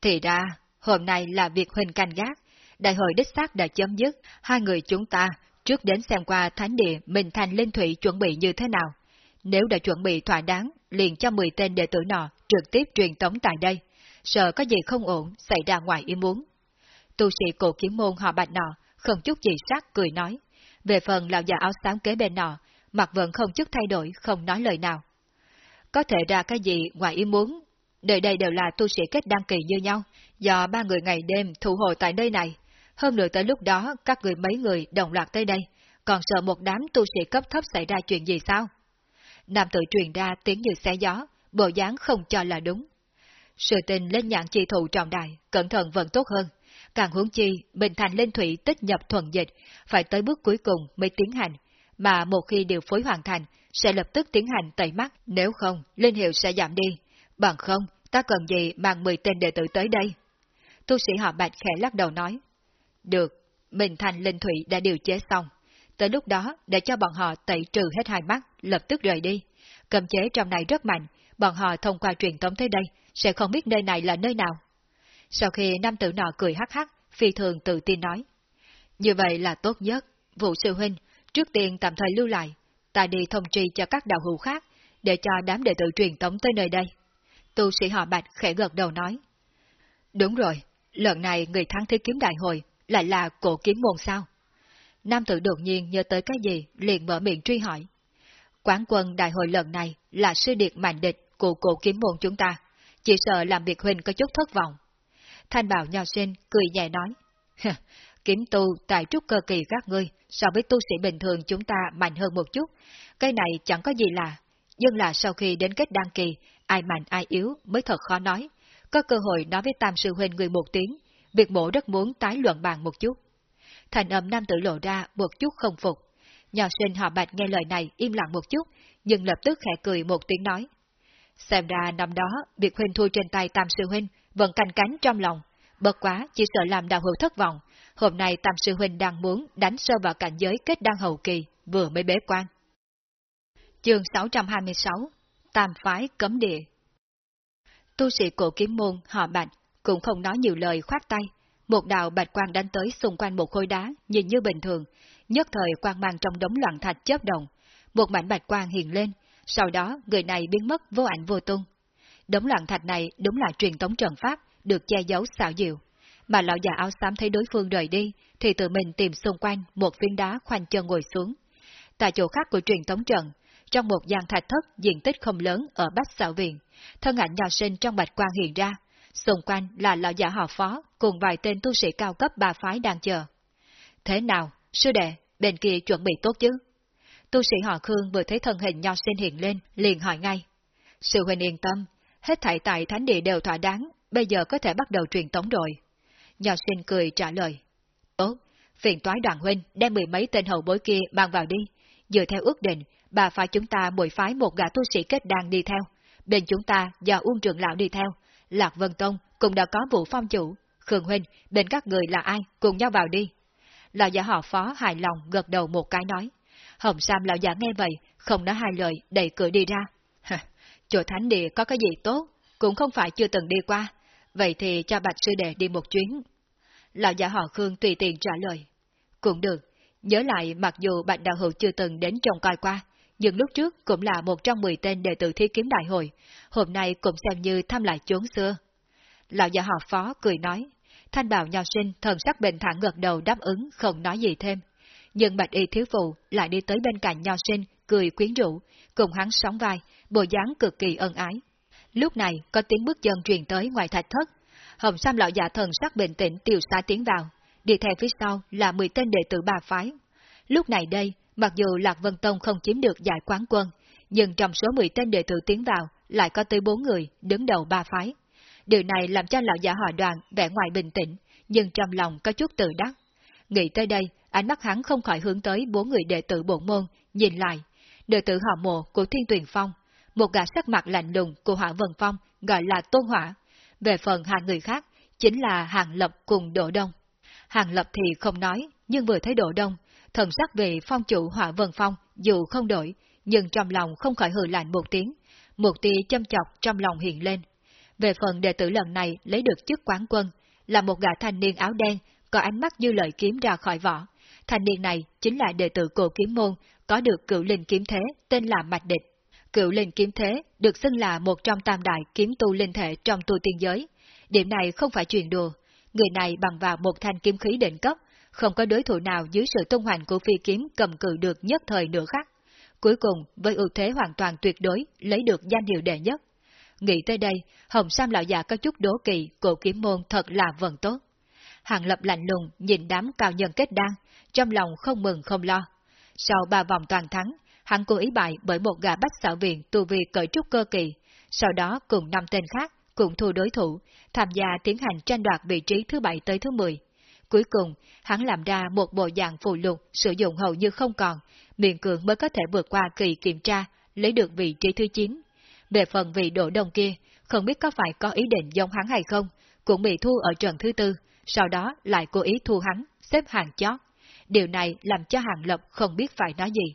Speaker 1: Thì ra, hôm nay là việc huynh canh gác, đại hội đích xác đã chấm dứt, hai người chúng ta trước đến xem qua thánh địa mình thành linh thủy chuẩn bị như thế nào. Nếu đã chuẩn bị thỏa đáng, liền cho 10 tên đệ tử nọ trực tiếp truyền tống tại đây, sợ có gì không ổn xảy ra ngoài ý muốn. Tu sĩ cổ kiếm môn họ bạch nọ, không chút gì sắc cười nói. Về phần lão già áo xám kế bên nọ, mặt vẫn không chút thay đổi, không nói lời nào. Có thể ra cái gì ngoài ý muốn, nơi đây đều là tu sĩ kết đăng kỳ như nhau, do ba người ngày đêm thủ hộ tại nơi này. Hơn nữa tới lúc đó, các người mấy người đồng loạt tới đây, còn sợ một đám tu sĩ cấp thấp xảy ra chuyện gì sao? Nam tự truyền ra tiếng như xé gió, bộ dáng không cho là đúng. Sự tình lên nhãn chi thụ trọng đại, cẩn thận vẫn tốt hơn. Càng hướng chi, bình thành lên thủy tích nhập thuần dịch, phải tới bước cuối cùng mới tiến hành, mà một khi điều phối hoàn thành, sẽ lập tức tiến hành tẩy mắt, nếu không, linh hiệu sẽ giảm đi. Bằng không, ta cần gì mang 10 tên đệ tử tới đây? Tu sĩ họ Bạch khẽ lắc đầu nói. Được, Bình Thành Linh Thủy đã điều chế xong. Tới lúc đó, để cho bọn họ tẩy trừ hết hai mắt, lập tức rời đi. Cầm chế trong này rất mạnh, bọn họ thông qua truyền thống tới đây, sẽ không biết nơi này là nơi nào. Sau khi nam tử nọ cười hắc hắc, phi thường tự tin nói. Như vậy là tốt nhất, vụ sư huynh, trước tiên tạm thời lưu lại, ta đi thông trì cho các đạo hữu khác, để cho đám đệ tử truyền tống tới nơi đây. Tu sĩ họ Bạch khẽ gật đầu nói. Đúng rồi, lần này người thắng thế kiếm đại hội lại là cổ kiếm môn sao? Nam tử đột nhiên nhớ tới cái gì, liền mở miệng truy hỏi. Quán quân đại hội lần này là sư điệt mạnh địch của cổ kiếm môn chúng ta, chỉ sợ làm việc huynh có chút thất vọng. Thanh bảo nho sinh cười nhẹ nói, kiếm tu tại trúc cơ kỳ các ngươi so với tu sĩ bình thường chúng ta mạnh hơn một chút, cái này chẳng có gì lạ, nhưng là sau khi đến kết đăng kỳ, ai mạnh ai yếu mới thật khó nói, có cơ hội nói với tam sư huynh người một tiếng, việc mổ rất muốn tái luận bàn một chút. Thành âm nam tử lộ ra một chút không phục. Nhỏ sinh họ bạch nghe lời này im lặng một chút, nhưng lập tức khẽ cười một tiếng nói. Xem ra năm đó, việc huynh thua trên tay Tam Sư Huynh vẫn canh cánh trong lòng, bất quá chỉ sợ làm đạo hữu thất vọng. Hôm nay Tam Sư Huynh đang muốn đánh sơ vào cảnh giới kết đăng hậu kỳ, vừa mới bế quan. Chương 626 Tam Phái Cấm Địa Tu sĩ cổ kiếm môn họ bạch cũng không nói nhiều lời khoát tay, một đạo bạch quang đánh tới xung quanh một khối đá, nhìn như bình thường, nhất thời quang mang trong đống loạn thạch chớp động, một mảnh bạch quang hiện lên, sau đó người này biến mất vô ảnh vô tung. Đống loạn thạch này đúng là truyền tống trận pháp, được che giấu xảo diệu. Mà lão già áo xám thấy đối phương rời đi, thì tự mình tìm xung quanh một viên đá khoanh chân ngồi xuống. Tại chỗ khác của truyền tống trận, trong một gian thạch thất diện tích không lớn ở Bách Xảo Viện, thân ảnh nhỏ sinh trong bạch quang hiện ra, xung quanh là lão giả họ phó cùng vài tên tu sĩ cao cấp ba phái đang chờ. Thế nào, sư đệ, bên kia chuẩn bị tốt chứ? Tu sĩ họ Khương vừa thấy thân hình nho sinh hiện lên, liền hỏi ngay. Sư huynh yên tâm, hết thảy tại thánh địa đều thỏa đáng, bây giờ có thể bắt đầu truyền tống rồi. Nho sinh cười trả lời. Tốt, phiền toái đoàn huynh đem mười mấy tên hậu bối kia mang vào đi. Dựa theo ước định, bà phái chúng ta mỗi phái một gã tu sĩ kết đàn đi theo. Bên chúng ta do Uông trưởng lão đi theo, Lạc Vân Tông cũng đã có vụ phong chủ. Khương huynh, bên các người là ai, cùng nhau vào đi. Lão giả họ phó hài lòng gật đầu một cái nói. Hồng Sam lão giả nghe vậy, không nói hai lời, đẩy cửa đi ra. Chỗ thánh địa có cái gì tốt, cũng không phải chưa từng đi qua, vậy thì cho bạch sư đệ đi một chuyến. Lão giả họ Khương tùy tiện trả lời. Cũng được, nhớ lại mặc dù bạch đạo hữu chưa từng đến trông coi qua, nhưng lúc trước cũng là một trong mười tên đệ tử thi kiếm đại hội, hôm nay cũng xem như thăm lại chốn xưa. Lão giả họ phó cười nói, thanh bảo nho sinh thần sắc bình thản gật đầu đáp ứng không nói gì thêm. Nhưng bạch y thiếu phụ lại đi tới bên cạnh nho sinh, cười quyến rũ, cùng hắn sóng vai, bộ dáng cực kỳ ân ái. Lúc này có tiếng bước chân truyền tới ngoài thạch thất, hồng sam lão giả thần sắc bình tĩnh tiêu xa tiến vào, đi theo phía sau là 10 tên đệ tử ba phái. Lúc này đây, mặc dù Lạc Vân Tông không chiếm được giải quán quân, nhưng trong số 10 tên đệ tử tiến vào lại có tới 4 người đứng đầu ba phái. Điều này làm cho lão giả họ đoàn vẻ ngoài bình tĩnh, nhưng trong lòng có chút tự đắc. Nghĩ tới đây, ánh mắt hắn không khỏi hướng tới bốn người đệ tử bổn môn, nhìn lại. Đệ tử họ mộ của Thiên Tuyền Phong, một gã sắc mặt lạnh lùng của Hỏa Vân Phong gọi là Tôn Hỏa. Về phần hai người khác, chính là Hàng Lập cùng Đỗ Đông. Hàng Lập thì không nói, nhưng vừa thấy Đỗ Đông, thần sắc về phong chủ Hỏa Vân Phong dù không đổi, nhưng trong lòng không khỏi hừ lạnh một tiếng, một tia châm chọc trong lòng hiện lên. Về phần đệ tử lần này lấy được chức quán quân, là một gã thanh niên áo đen, có ánh mắt như lợi kiếm ra khỏi vỏ. Thanh niên này chính là đệ tử cổ kiếm môn, có được cựu linh kiếm thế, tên là Mạch Địch. Cựu linh kiếm thế được xưng là một trong tam đại kiếm tu linh thể trong tu tiên giới. Điểm này không phải chuyện đùa. Người này bằng vào một thanh kiếm khí đỉnh cấp, không có đối thủ nào dưới sự tung hoành của phi kiếm cầm cự được nhất thời nửa khắc. Cuối cùng, với ưu thế hoàn toàn tuyệt đối, lấy được danh hiệu đệ nhất. Nghĩ tới đây, Hồng Sam lão già có chút đố kỳ, cổ kiếm môn thật là vận tốt. Hàng lập lạnh lùng nhìn đám cao nhân kết đan, trong lòng không mừng không lo. Sau ba vòng toàn thắng, hắn cố ý bại bởi một gã bách xảo viện tu vi cởi trúc cơ kỳ, sau đó cùng năm tên khác cũng thua đối thủ, tham gia tiến hành tranh đoạt vị trí thứ bảy tới thứ mười. Cuối cùng, hắn làm ra một bộ dạng phù lục sử dụng hầu như không còn, miền cường mới có thể vượt qua kỳ kiểm tra, lấy được vị trí thứ 9. Về phần vị độ đông kia, không biết có phải có ý định giống hắn hay không, cũng bị thua ở trận thứ tư, sau đó lại cố ý thu hắn, xếp hàng chót. Điều này làm cho Hàng Lập không biết phải nói gì.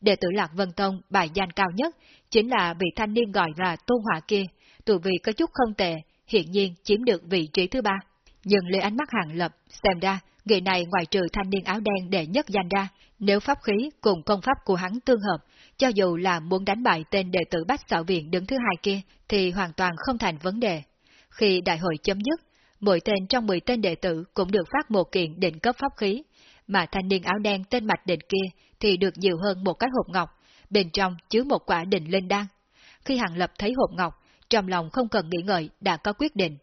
Speaker 1: Đệ tử Lạc Vân Tông bài danh cao nhất chính là vị thanh niên gọi là Tôn Hỏa kia, tù vị có chút không tệ, hiện nhiên chiếm được vị trí thứ ba. Nhưng lấy ánh mắt Hàng Lập, xem ra, người này ngoài trừ thanh niên áo đen đệ nhất danh ra, nếu pháp khí cùng công pháp của hắn tương hợp, cho dù là muốn đánh bại tên đệ tử Bách Xảo Viện đứng thứ hai kia, thì hoàn toàn không thành vấn đề. Khi đại hội chấm dứt, mỗi tên trong 10 tên đệ tử cũng được phát một kiện định cấp pháp khí, mà thanh niên áo đen tên mạch định kia thì được nhiều hơn một cái hộp ngọc, bên trong chứa một quả định lên đan. Khi Hàng Lập thấy hộp ngọc, trong lòng không cần nghĩ ngợi đã có quyết định.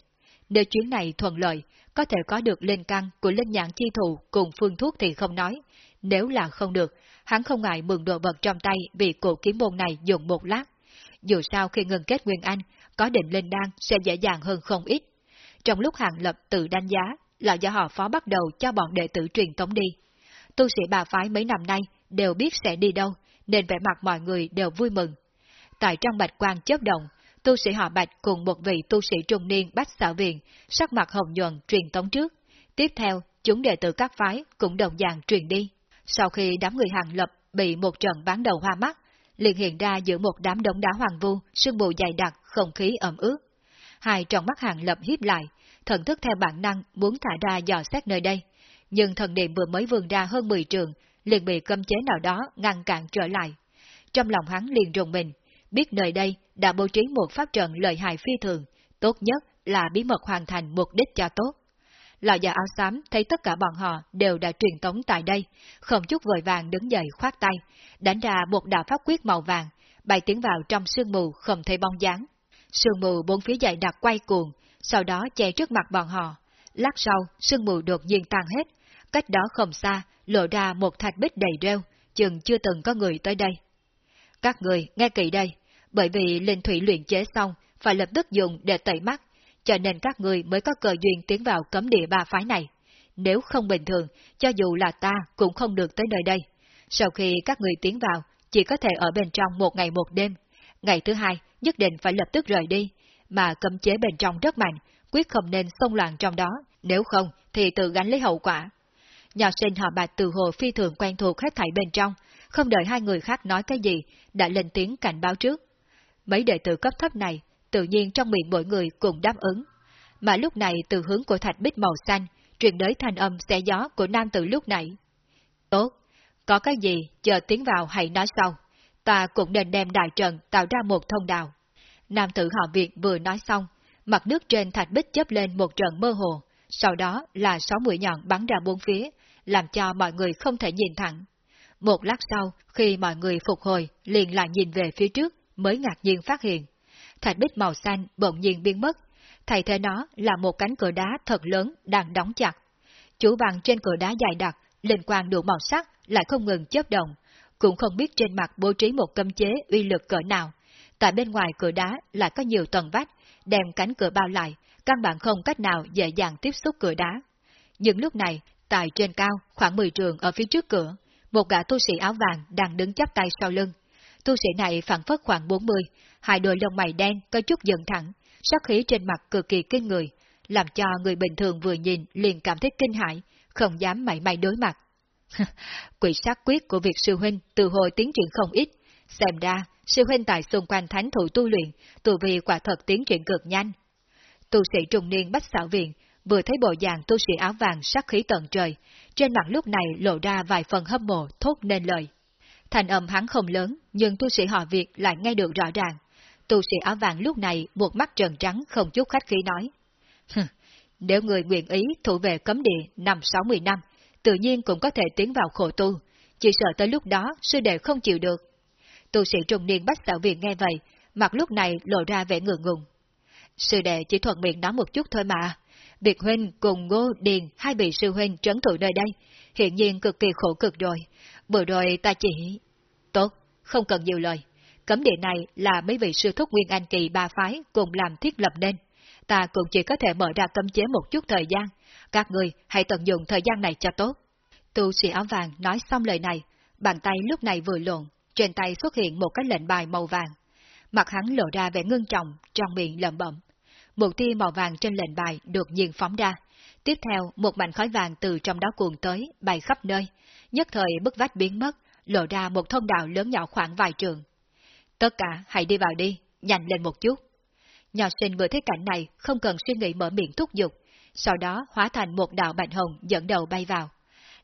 Speaker 1: Nếu chuyến này thuận lợi, có thể có được lên căn của linh nhãn chi thụ cùng phương thuốc thì không nói. Nếu là không được, hắn không ngại mượn đồ vật trong tay vì cổ kiếm môn này dùng một lát. Dù sao khi ngừng kết Nguyên Anh, có định lên đan sẽ dễ dàng hơn không ít. Trong lúc Hàng Lập tự đánh giá, là do họ phó bắt đầu cho bọn đệ tử truyền tống đi. Tu sĩ bà phái mấy năm nay đều biết sẽ đi đâu, nên vẻ mặt mọi người đều vui mừng. Tại trong bạch quan chớp động, tu sĩ họ bạch cùng một vị tu sĩ trung niên bách xã viện, sắc mặt hồng nhuận truyền tống trước. Tiếp theo, chúng đệ tử các phái cũng đồng dạng truyền đi. Sau khi đám người hàng lập bị một trận bán đầu hoa mắt, liền hiện ra giữa một đám đống đá hoàng vu, sương mù dày đặc, không khí ẩm ướt. Hai trong mắt hàng lập hiếp lại, thần thức theo bản năng muốn thả ra dò xét nơi đây, nhưng thần niệm vừa mới vươn ra hơn 10 trường, liền bị cấm chế nào đó ngăn cản trở lại. Trong lòng hắn liền rùng mình, biết nơi đây đã bố trí một pháp trận lợi hại phi thường, tốt nhất là bí mật hoàn thành mục đích cho tốt. Lão già áo xám thấy tất cả bọn họ đều đã truyền tống tại đây, không chút vội vàng đứng dậy khoát tay, đánh ra một đạo pháp quyết màu vàng, bay tiến vào trong sương mù không thấy bóng dáng. Sương mù bốn phía dày đặc quay cuồng, sau đó che trước mặt bọn họ. Lát sau, sương mù đột nhiên tan hết, cách đó không xa, lộ ra một thạch bích đầy rêu, chừng chưa từng có người tới đây. Các người nghe kỹ đây, bởi vì linh thủy luyện chế xong, phải lập tức dùng để tẩy mắt, cho nên các người mới có cơ duyên tiến vào cấm địa ba phái này. Nếu không bình thường, cho dù là ta cũng không được tới nơi đây. Sau khi các người tiến vào, chỉ có thể ở bên trong một ngày một đêm. Ngày thứ hai, nhất định phải lập tức rời đi, mà cấm chế bên trong rất mạnh, quyết không nên xông loạn trong đó, nếu không thì tự gánh lấy hậu quả. Nhà sinh họ bạch từ hồ phi thường quen thuộc hết thảy bên trong, không đợi hai người khác nói cái gì, đã lên tiếng cảnh báo trước. Mấy đệ tử cấp thấp này, tự nhiên trong miệng mỗi người cùng đáp ứng. Mà lúc này từ hướng của thạch bích màu xanh, truyền đới thanh âm xẻ gió của nam tử lúc nãy. Tốt, có cái gì, chờ tiến vào hãy nói sau. Ta cũng nên đem đại trận tạo ra một thông đạo. Nam tử họ Việt vừa nói xong, mặt nước trên thạch bích chớp lên một trận mơ hồ, sau đó là sáu mũi nhọn bắn ra bốn phía, làm cho mọi người không thể nhìn thẳng. Một lát sau, khi mọi người phục hồi, liền lại nhìn về phía trước, mới ngạc nhiên phát hiện. Thạch bích màu xanh bỗng nhiên biến mất, thay thế nó là một cánh cửa đá thật lớn đang đóng chặt. Chủ bằng trên cửa đá dài đặc, linh quang đủ màu sắc lại không ngừng chớp động, cũng không biết trên mặt bố trí một cấm chế uy lực cỡ nào. Tại bên ngoài cửa đá lại có nhiều tầng vách, đem cánh cửa bao lại, căn bản không cách nào dễ dàng tiếp xúc cửa đá. Nhưng lúc này, tại trên cao, khoảng 10 trường ở phía trước cửa, một gã tu sĩ áo vàng đang đứng chắp tay sau lưng. Tu sĩ này phản phất khoảng 40, hai đôi lông mày đen có chút dựng thẳng, sắc khí trên mặt cực kỳ kinh người, làm cho người bình thường vừa nhìn liền cảm thấy kinh hãi, không dám mảy may đối mặt. Quỷ sát quyết của việc sư huynh từ hồi tiến triển không ít, xem ra sư huynh tại xung quanh thánh thủ tu luyện, tu vì quả thật tiến triển cực nhanh. Tu sĩ trùng niên bách xảo viện vừa thấy bộ dạng tu sĩ áo vàng sát khí tận trời, trên mặt lúc này lộ ra vài phần hâm mộ thốt nên lời. Thành âm hắn không lớn, nhưng tu sĩ họ Việt lại nghe được rõ ràng. Tu sĩ áo vàng lúc này một mắt trần trắng không chút khách khí nói. Nếu người nguyện ý thủ về cấm địa năm sáu mười năm, tự nhiên cũng có thể tiến vào khổ tu, chỉ sợ tới lúc đó sư đệ không chịu được. Tu sĩ trùng niên bách xảo viện nghe vậy, mặt lúc này lộ ra vẻ ngượng ngùng. Sư đệ chỉ thuận miệng nói một chút thôi mà, Việt Huynh cùng Ngô Điền hai vị sư huynh trấn thủ nơi đây, hiện nhiên cực kỳ khổ cực rồi. Vừa rồi ta chỉ... Tốt, không cần nhiều lời. Cấm địa này là mấy vị sư thúc Nguyên Anh Kỳ ba phái cùng làm thiết lập nên. Ta cũng chỉ có thể mở ra cấm chế một chút thời gian. Các người hãy tận dụng thời gian này cho tốt. Tu sĩ áo vàng nói xong lời này, bàn tay lúc này vừa lộn, trên tay xuất hiện một cái lệnh bài màu vàng. Mặt hắn lộ ra vẻ ngưng trọng, trong miệng lẩm bẩm một tia màu vàng trên lệnh bài được nhiên phóng ra. Tiếp theo, một mảnh khói vàng từ trong đó cuồn tới, bay khắp nơi. Nhất thời bức vách biến mất, lộ ra một thông đạo lớn nhỏ khoảng vài trường. Tất cả hãy đi vào đi, nhanh lên một chút. Nhỏ sinh vừa thấy cảnh này, không cần suy nghĩ mở miệng thúc giục, sau đó hóa thành một đạo bạch hồng dẫn đầu bay vào.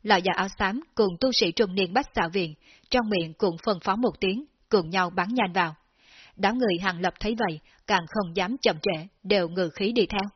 Speaker 1: Lão già áo xám cùng tu sĩ trung niên bách xạo viện, trong miệng cũng phân phó một tiếng, cùng nhau bắn nhanh vào. Đám người hàng lập thấy vậy, càng không dám chậm trễ, đều ngừ khí đi theo.